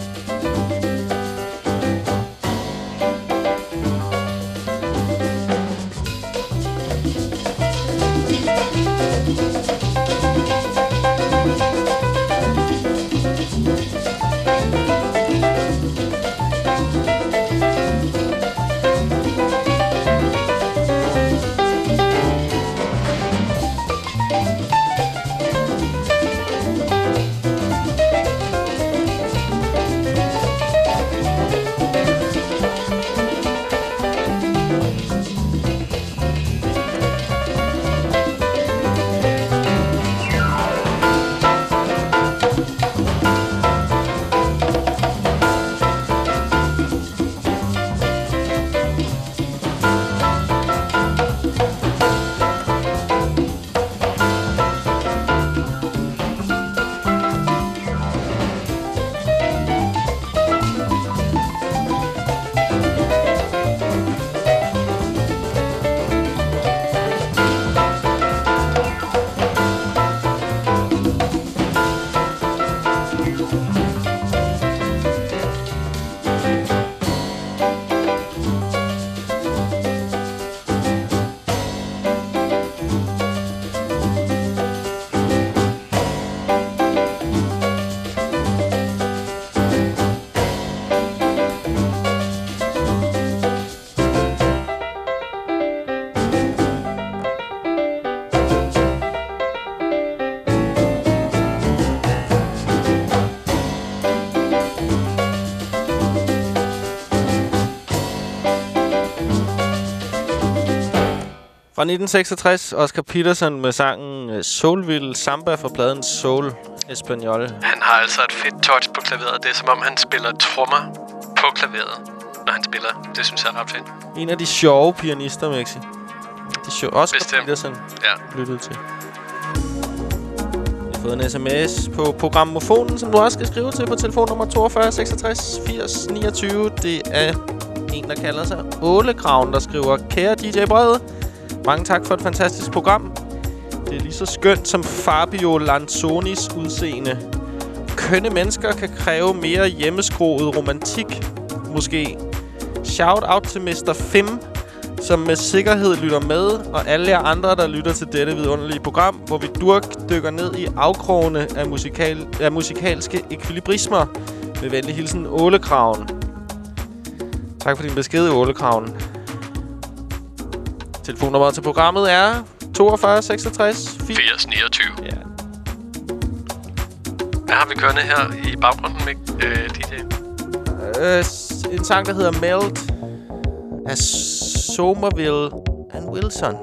Speaker 1: Fra 1966, Oscar Peterson med sangen øh, Soulville Samba fra pladen Soul Espanol.
Speaker 4: Han har altså et fedt touch på klaveret. Det er som om, han spiller trommer på klaveret, når han spiller. Det synes jeg er ret fedt.
Speaker 1: En af de sjove pianister, Maxi. De sjove. Oscar
Speaker 4: Bestemt.
Speaker 1: Peterson
Speaker 4: Ja.
Speaker 1: lyttede til. Vi har fået en sms på programmofonen, som du også skal skrive til på telefonnummer 42 66 80 29. Det er en, der kalder sig Ålekraven, der skriver, Kære DJ Brede, mange tak for et fantastisk program. Det er lige så skønt som Fabio Lanzonis udseende. Kønne mennesker kan kræve mere hjemmeskroet romantik, måske. Shout out til Mr. Fim, som med sikkerhed lytter med, og alle jer andre, der lytter til dette vidunderlige program, hvor vi durk dykker ned i afkrogene af, musikal af musikalske ekvilibrismer. Med venlig hilsen, Ålekraven. Tak for din besked, Ålekraven. Telefonnummeret til programmet er 42 66
Speaker 4: 80 29. Ja. Hvad har vi kørende her i baggrunden, Mik- øh, DJ?
Speaker 1: Øh, en sang, der hedder Melt af Somerville and Wilson.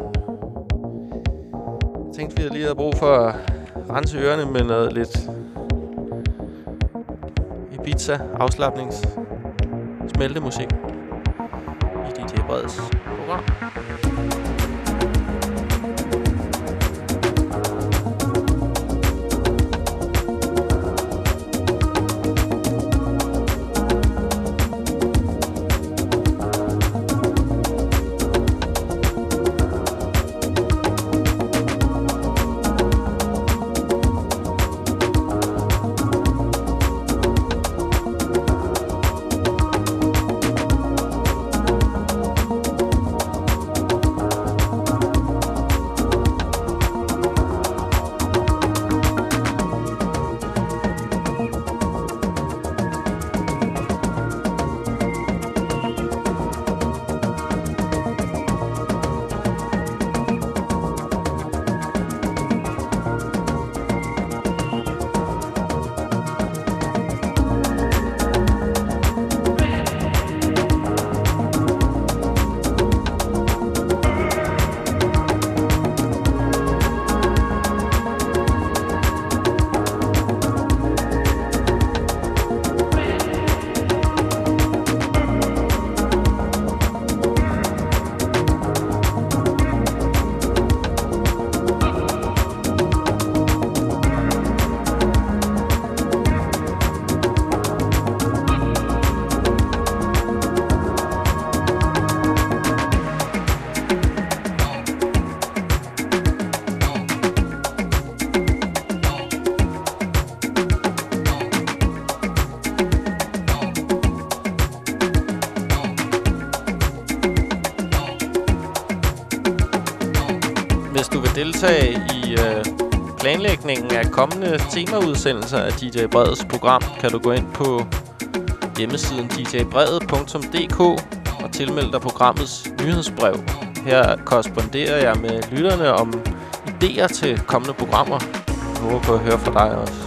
Speaker 1: Jeg tænkte, vi lige havde brug for at rense ørerne med noget lidt Ibiza afslappnings smeltemusik i DJ Breds program.
Speaker 19: Deltage i øh, planlægningen af kommende temaudsendelser af DJ Breds program, kan du gå ind på hjemmesiden djbredet.dk og tilmelde dig programmets nyhedsbrev. Her korresponderer jeg med lytterne om idéer til kommende programmer. Jeg håber på at høre fra dig også.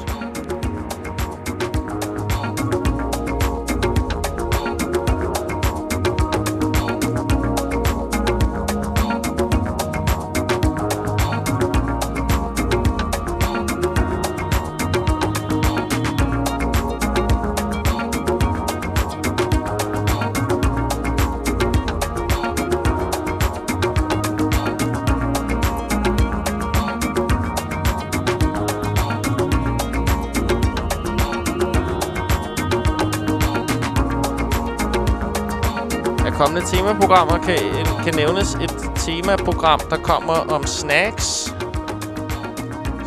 Speaker 19: Temaprogrammer kan, øh, kan nævnes et temaprogram, der kommer om snacks.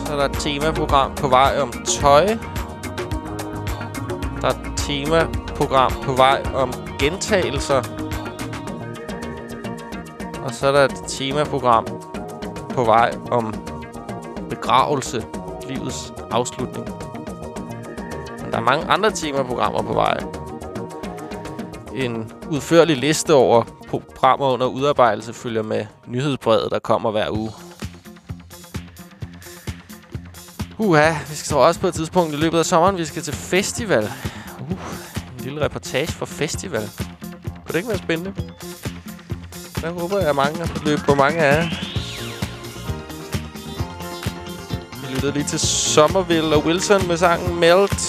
Speaker 19: Så er der et temaprogram på vej om tøj. Der er et temaprogram på vej om gentagelser. Og så er der et temaprogram på vej om begravelse. Livets afslutning. Men der er mange andre temaprogrammer på vej en udførlig liste over programmer under udarbejdelse følger med nyhedsbrevet, der kommer hver uge. Uha, vi skal også på et tidspunkt i løbet af sommeren, vi skal til festival. Uh, en lille reportage fra festival. Kunne det ikke være spændende? Der håber jeg, at mange har løbet på mange af jer. Vi lyttede lige til Somerville og Wilson med sangen Melt.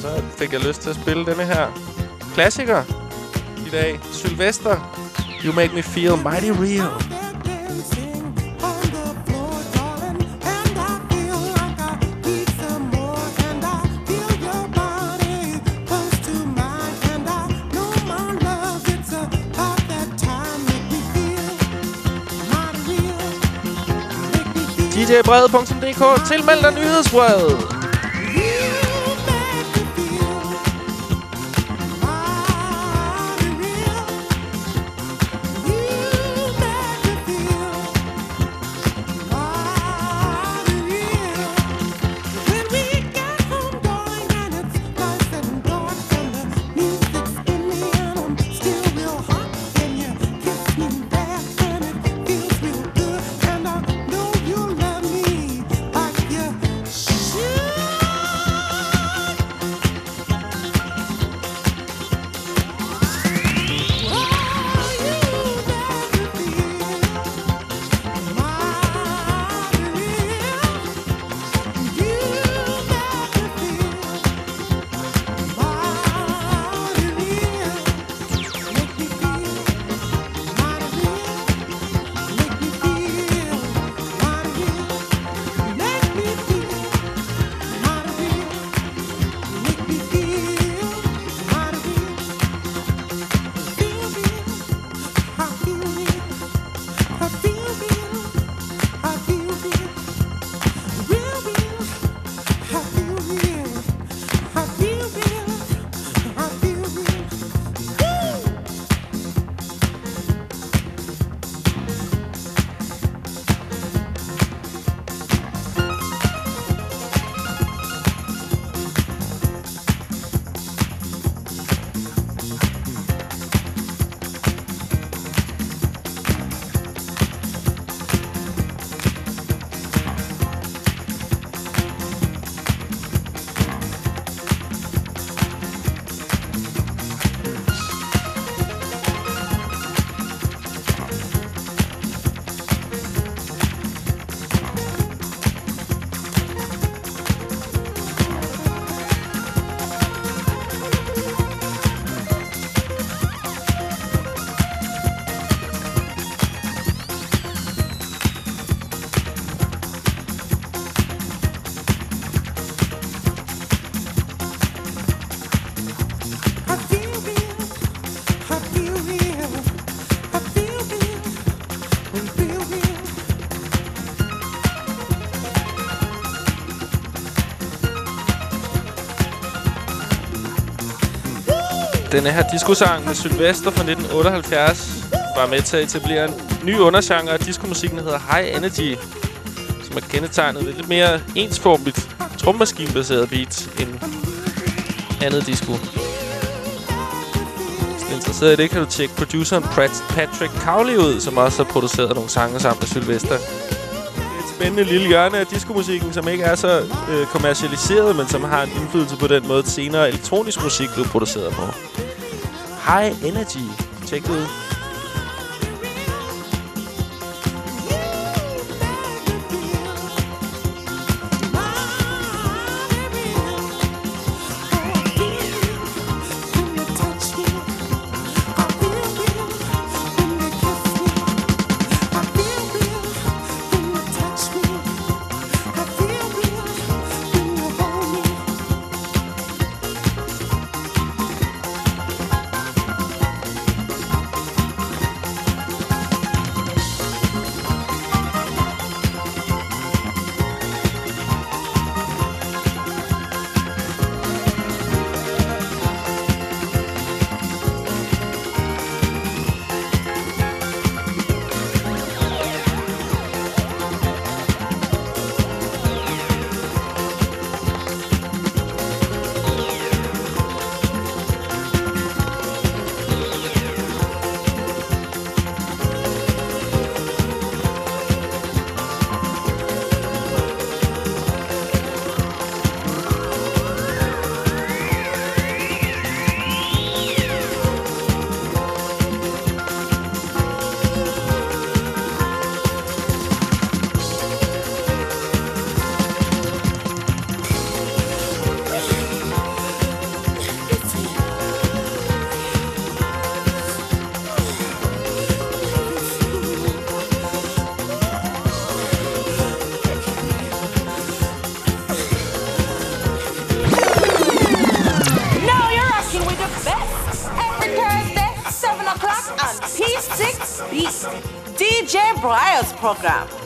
Speaker 19: Så fik jeg lyst til at spille denne her klassiker i dag. Sylvester. You make me feel mighty real. djbrede.dk Tilmeld dig nyhedsbrevet. Denne her diskosang med Sylvester fra 1978
Speaker 1: var med til at etablere en ny undergenre af diskomusikken, der hedder High Energy, som er kendetegnet ved lidt mere ensformigt trommaskinbaseret beat end andet disco. Hvis du er interesseret i det, kan du tjekke produceren Patrick Cowley ud, som også har produceret nogle sange sammen med Sylvester. Det Et spændende lille hjørne af diskomusikken, som ikke er så øh, kommercialiseret, men som har en indflydelse på den måde, senere elektronisk musik blev produceret på. High Energy. Tjek ud.
Speaker 25: programa.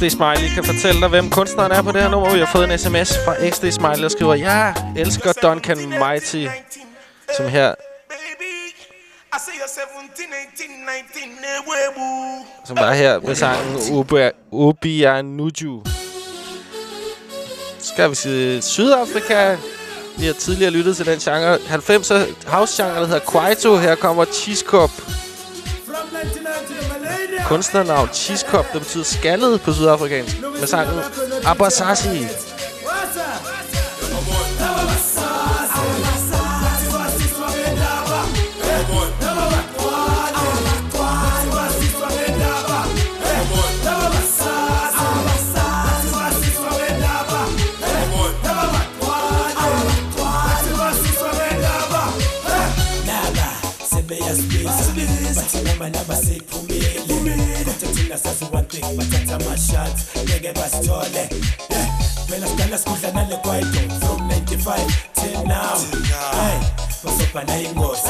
Speaker 1: XD Smiley kan fortælle dig, hvem kunstneren er på det her nummer. Vi har fået en sms fra XD Smiley, der skriver, Jeg elsker Duncan Mighty, som her
Speaker 6: I 17, 18, 19,
Speaker 1: som var her med sangen Obi- Obianuju. Skal vi sige Sydafrika. Vi har tidligere lyttet til den genre. 90'er house-genre, der hedder Kwaito. Her kommer Cheese Cup. Kunstnernavn Cheese Cup, der betyder skaldet på sydafrikansk. Med sangen Abasasi.
Speaker 6: because one thing bathatha ama-shots ngeke basithole phela eh, sidala sikudla nale kwaito from 95 till now. Hayi eh, basobhana ingozi.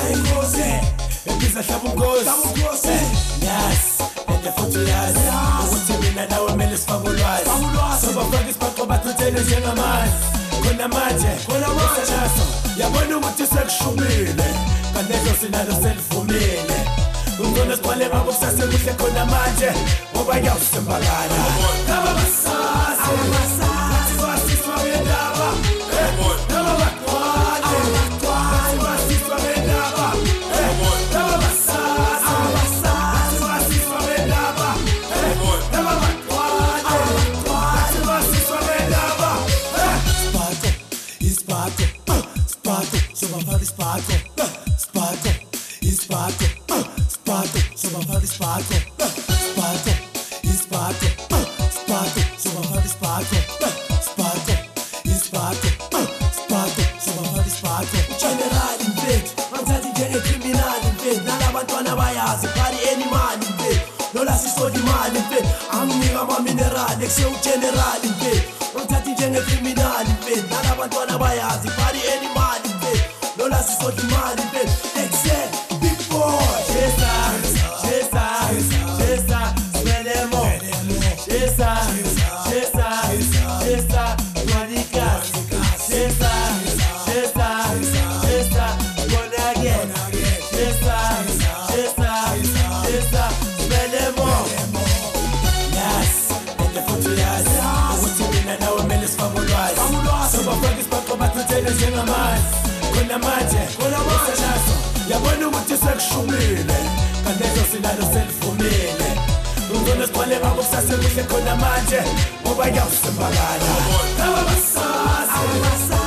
Speaker 6: Ebiza hlaba ungozi yazi ende futhi uyazi ukuthi mina nawe kumele sifake ulwazi sobafake isibhaxo bachithele njengamanzi khona manje khona manje. yabona ukuthi sekushubile kanezo sinalo selivumile. ungcono siqwale babo kusase kuhle khona manje ngoba yawusembakala ababasasa sewujenerali mfethu oluthathi njengekriminali mfethu nalabantwana bayazi bali njenga amanzi khona manje khona manje yabona ukuthi sekushumile kanti lezo sinalo selifunile. Uzona siqale babo kusasekuhle khona manje ngoba kuyawusembakala
Speaker 1: ababasazi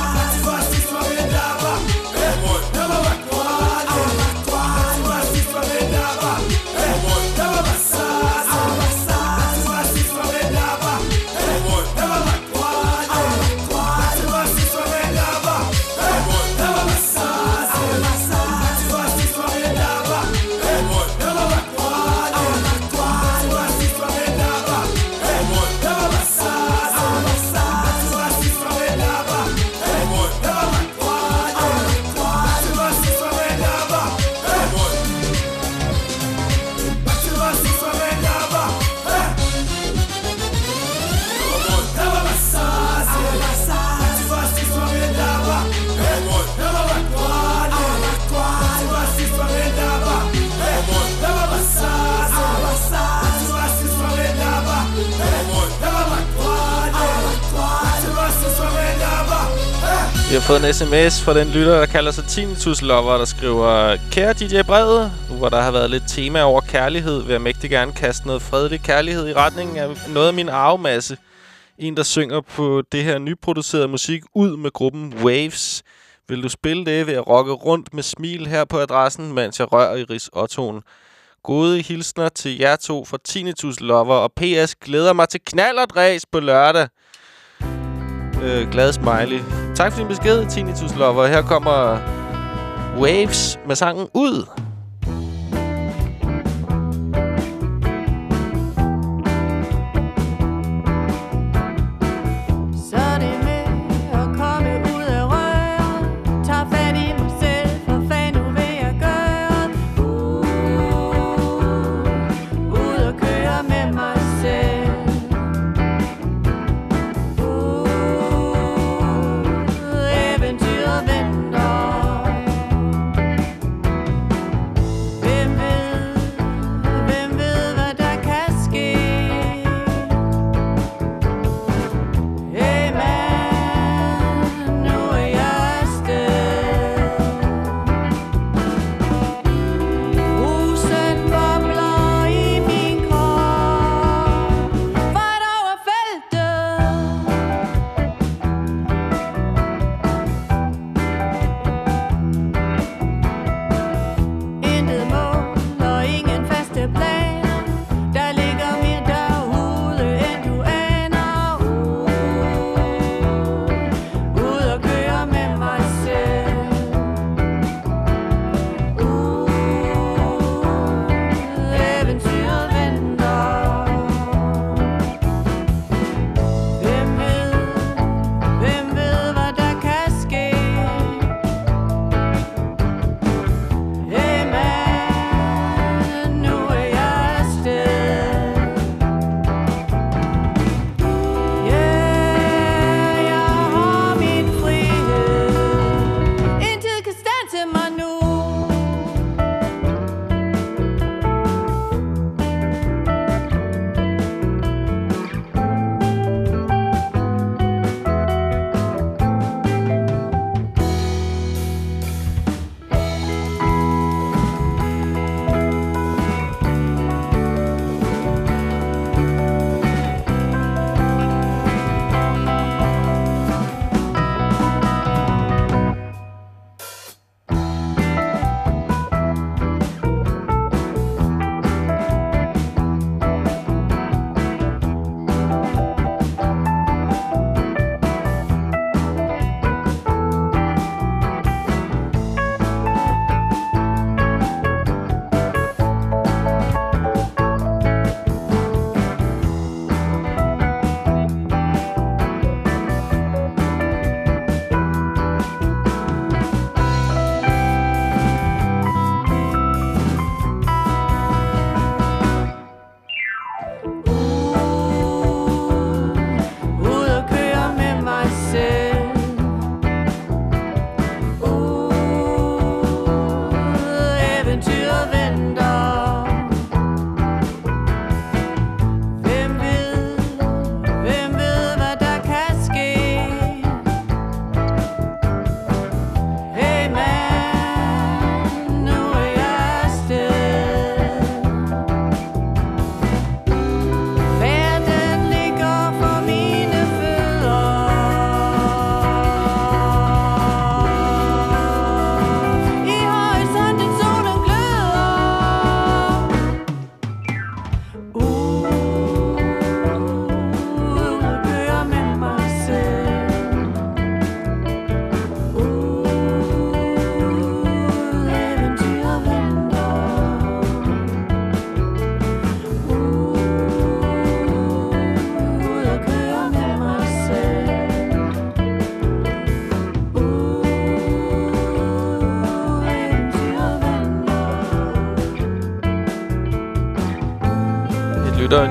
Speaker 1: fået en sms fra den lytter, der kalder sig Tinnitus Lover, der skriver Kære DJ Brede, nu hvor der har været lidt tema over kærlighed, vil jeg mægtig gerne kaste noget fredelig kærlighed i retning af noget af min arvemasse. En, der synger på det her nyproducerede musik ud med gruppen Waves. Vil du spille det ved at rocke rundt med smil her på adressen, mens jeg rører i Ris Ottoen? Gode hilsner til jer to fra Tinnitus Lover, og PS glæder mig til knallert på lørdag. Øh, glad smiley. Tak for din besked, Tinnitus Lover. Her kommer Waves med sangen Ud.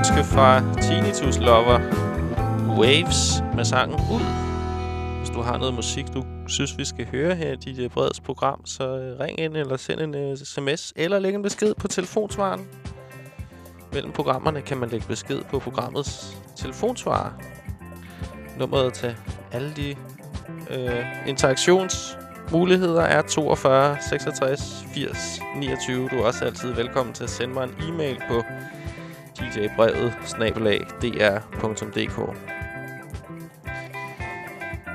Speaker 1: ønske fra Tinnitus Lover Waves med sangen Ud. Hvis du har noget musik, du synes, vi skal høre her i DJ øh, Breds program, så øh, ring ind eller send en øh, uh, sms, eller læg en besked på telefonsvaren. Mellem programmerne kan man lægge besked på programmets telefonsvarer. Nummeret til alle de øh, interaktionsmuligheder er 42 66 80 29. Du er også altid velkommen til at sende mig en e-mail på djbrevet snabelag dr.dk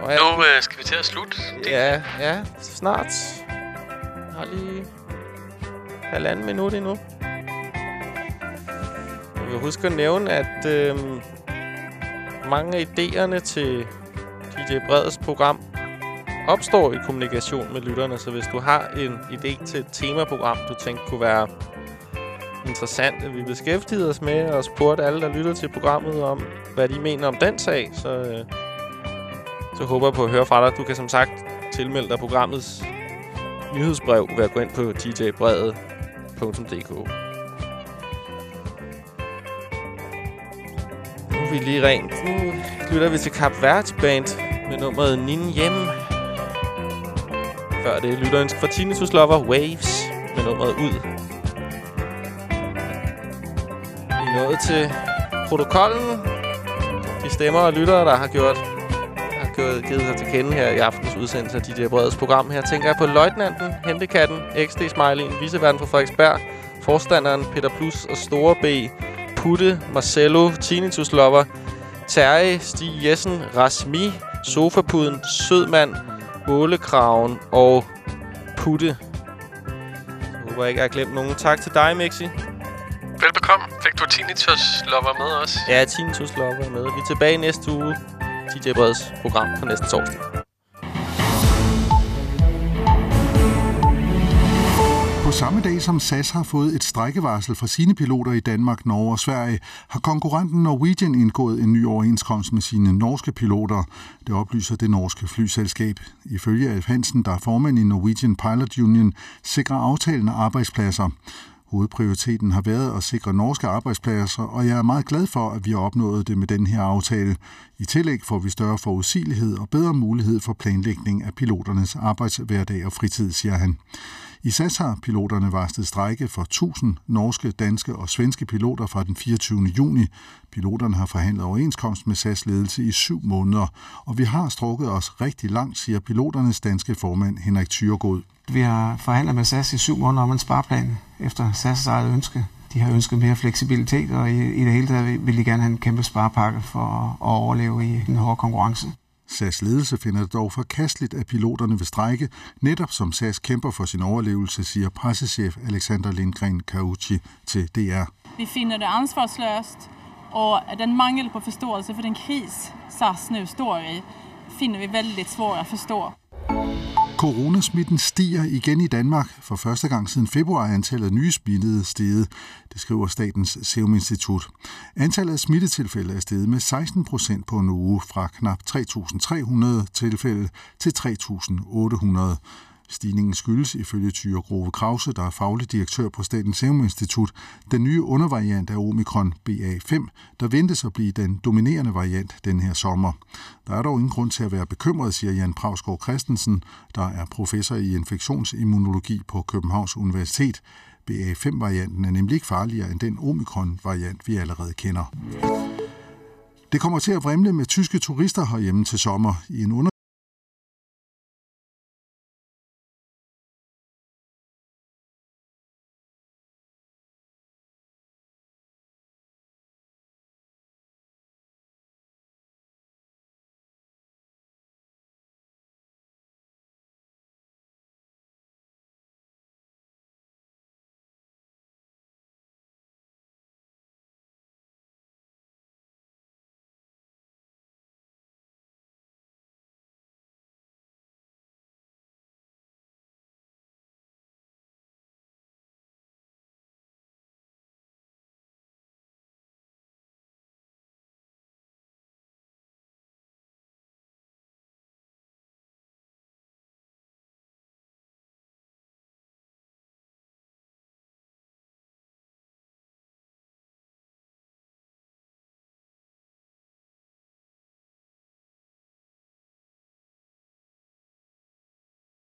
Speaker 1: Og
Speaker 4: Nu øh, skal vi til at slutte.
Speaker 1: Ja, ja, snart. Jeg har lige halvanden minut endnu. Jeg vil huske at nævne, at øh, mange af idéerne til DJ Breds program opstår i kommunikation med lytterne. Så hvis du har en idé til et temaprogram, du tænker kunne være interessant, vi beskæftigede os med og spurgte alle, der lytter til programmet om, hvad de mener om den sag, så, øh, så håber jeg på at høre fra dig. Du kan som sagt tilmelde dig programmets nyhedsbrev ved at gå ind på djbrede.dk. Nu er vi lige rent. Nu lytter vi til Cap Verde Band med nummeret Nin Hjem. Før det lytter ønske fra Tinnitus Lover Waves med nummeret Ud. nået til protokollen. De stemmer og lyttere, der har gjort har gjort, givet sig til kende her i aftens udsendelse af DJ Breds program. Her tænker jeg på Løjtnanten, Hentekatten, XD Smileyen, Viseverden fra Frederiksberg, Forstanderen, Peter Plus og Store B, Putte, Marcello, Tinnitus Lover, Terje, Stig Jessen, Rasmi, Sofapuden, Sødmand, Ålekraven og Putte. Jeg håber ikke, jeg har glemt nogen. Tak til dig, Mixi.
Speaker 4: Velbekomme. Fik du Tinnitus Lover med os?
Speaker 1: Ja, Tinnitus Lover er med. Vi er tilbage næste uge. DJ Breds program på næste torsdag.
Speaker 12: På samme dag som SAS har fået et strækkevarsel fra sine piloter i Danmark, Norge og Sverige, har konkurrenten Norwegian indgået en ny overenskomst med sine norske piloter. Det oplyser det norske flyselskab. Ifølge Alf Hansen, der er formand i Norwegian Pilot Union, sikrer aftalen arbejdspladser. Hovedprioriteten har været at sikre norske arbejdspladser, og jeg er meget glad for, at vi har opnået det med den her aftale. I tillæg får vi større forudsigelighed og bedre mulighed for planlægning af piloternes arbejdshverdag og fritid, siger han. I SAS har piloterne varslet strejke for 1000 norske, danske og svenske piloter fra den 24. juni. Piloterne har forhandlet overenskomst med SAS ledelse i syv måneder, og vi har strukket os rigtig langt, siger piloternes danske formand Henrik Thyregod.
Speaker 13: Vi har forhandlet med SAS i syv måneder om en spareplan efter SAS' eget ønske. De har ønsket mere fleksibilitet, og i, i det hele taget vil de gerne have en kæmpe sparepakke for at, at overleve i en hård konkurrence.
Speaker 12: SAS ledelse finder det dog forkasteligt, at piloterne vil strække, netop som SAS kæmper for sin overlevelse, siger pressechef Alexander Lindgren Kauchi til DR.
Speaker 14: Vi finner det ansvarsløst, og den mangel på forståelse for den kris SAS nu står i, finner vi väldigt svår at forstå.
Speaker 12: Coronasmitten stiger igen i Danmark. For første gang siden februar er antallet af nye smittede steget, det skriver Statens Serum Institut. Antallet af smittetilfælde er steget med 16 procent på en uge, fra knap 3.300 tilfælde til 3.800. Stigningen skyldes ifølge Thyre Grove Krause, der er faglig direktør på Statens Serum Institut, den nye undervariant af omikron BA5, der ventes at blive den dominerende variant den her sommer. Der er dog ingen grund til at være bekymret, siger Jan Pravsgaard Christensen, der er professor i infektionsimmunologi på Københavns Universitet. BA5-varianten er nemlig ikke farligere end den omikron-variant, vi allerede kender. Det kommer til at vrimle med tyske turister herhjemme til sommer. I en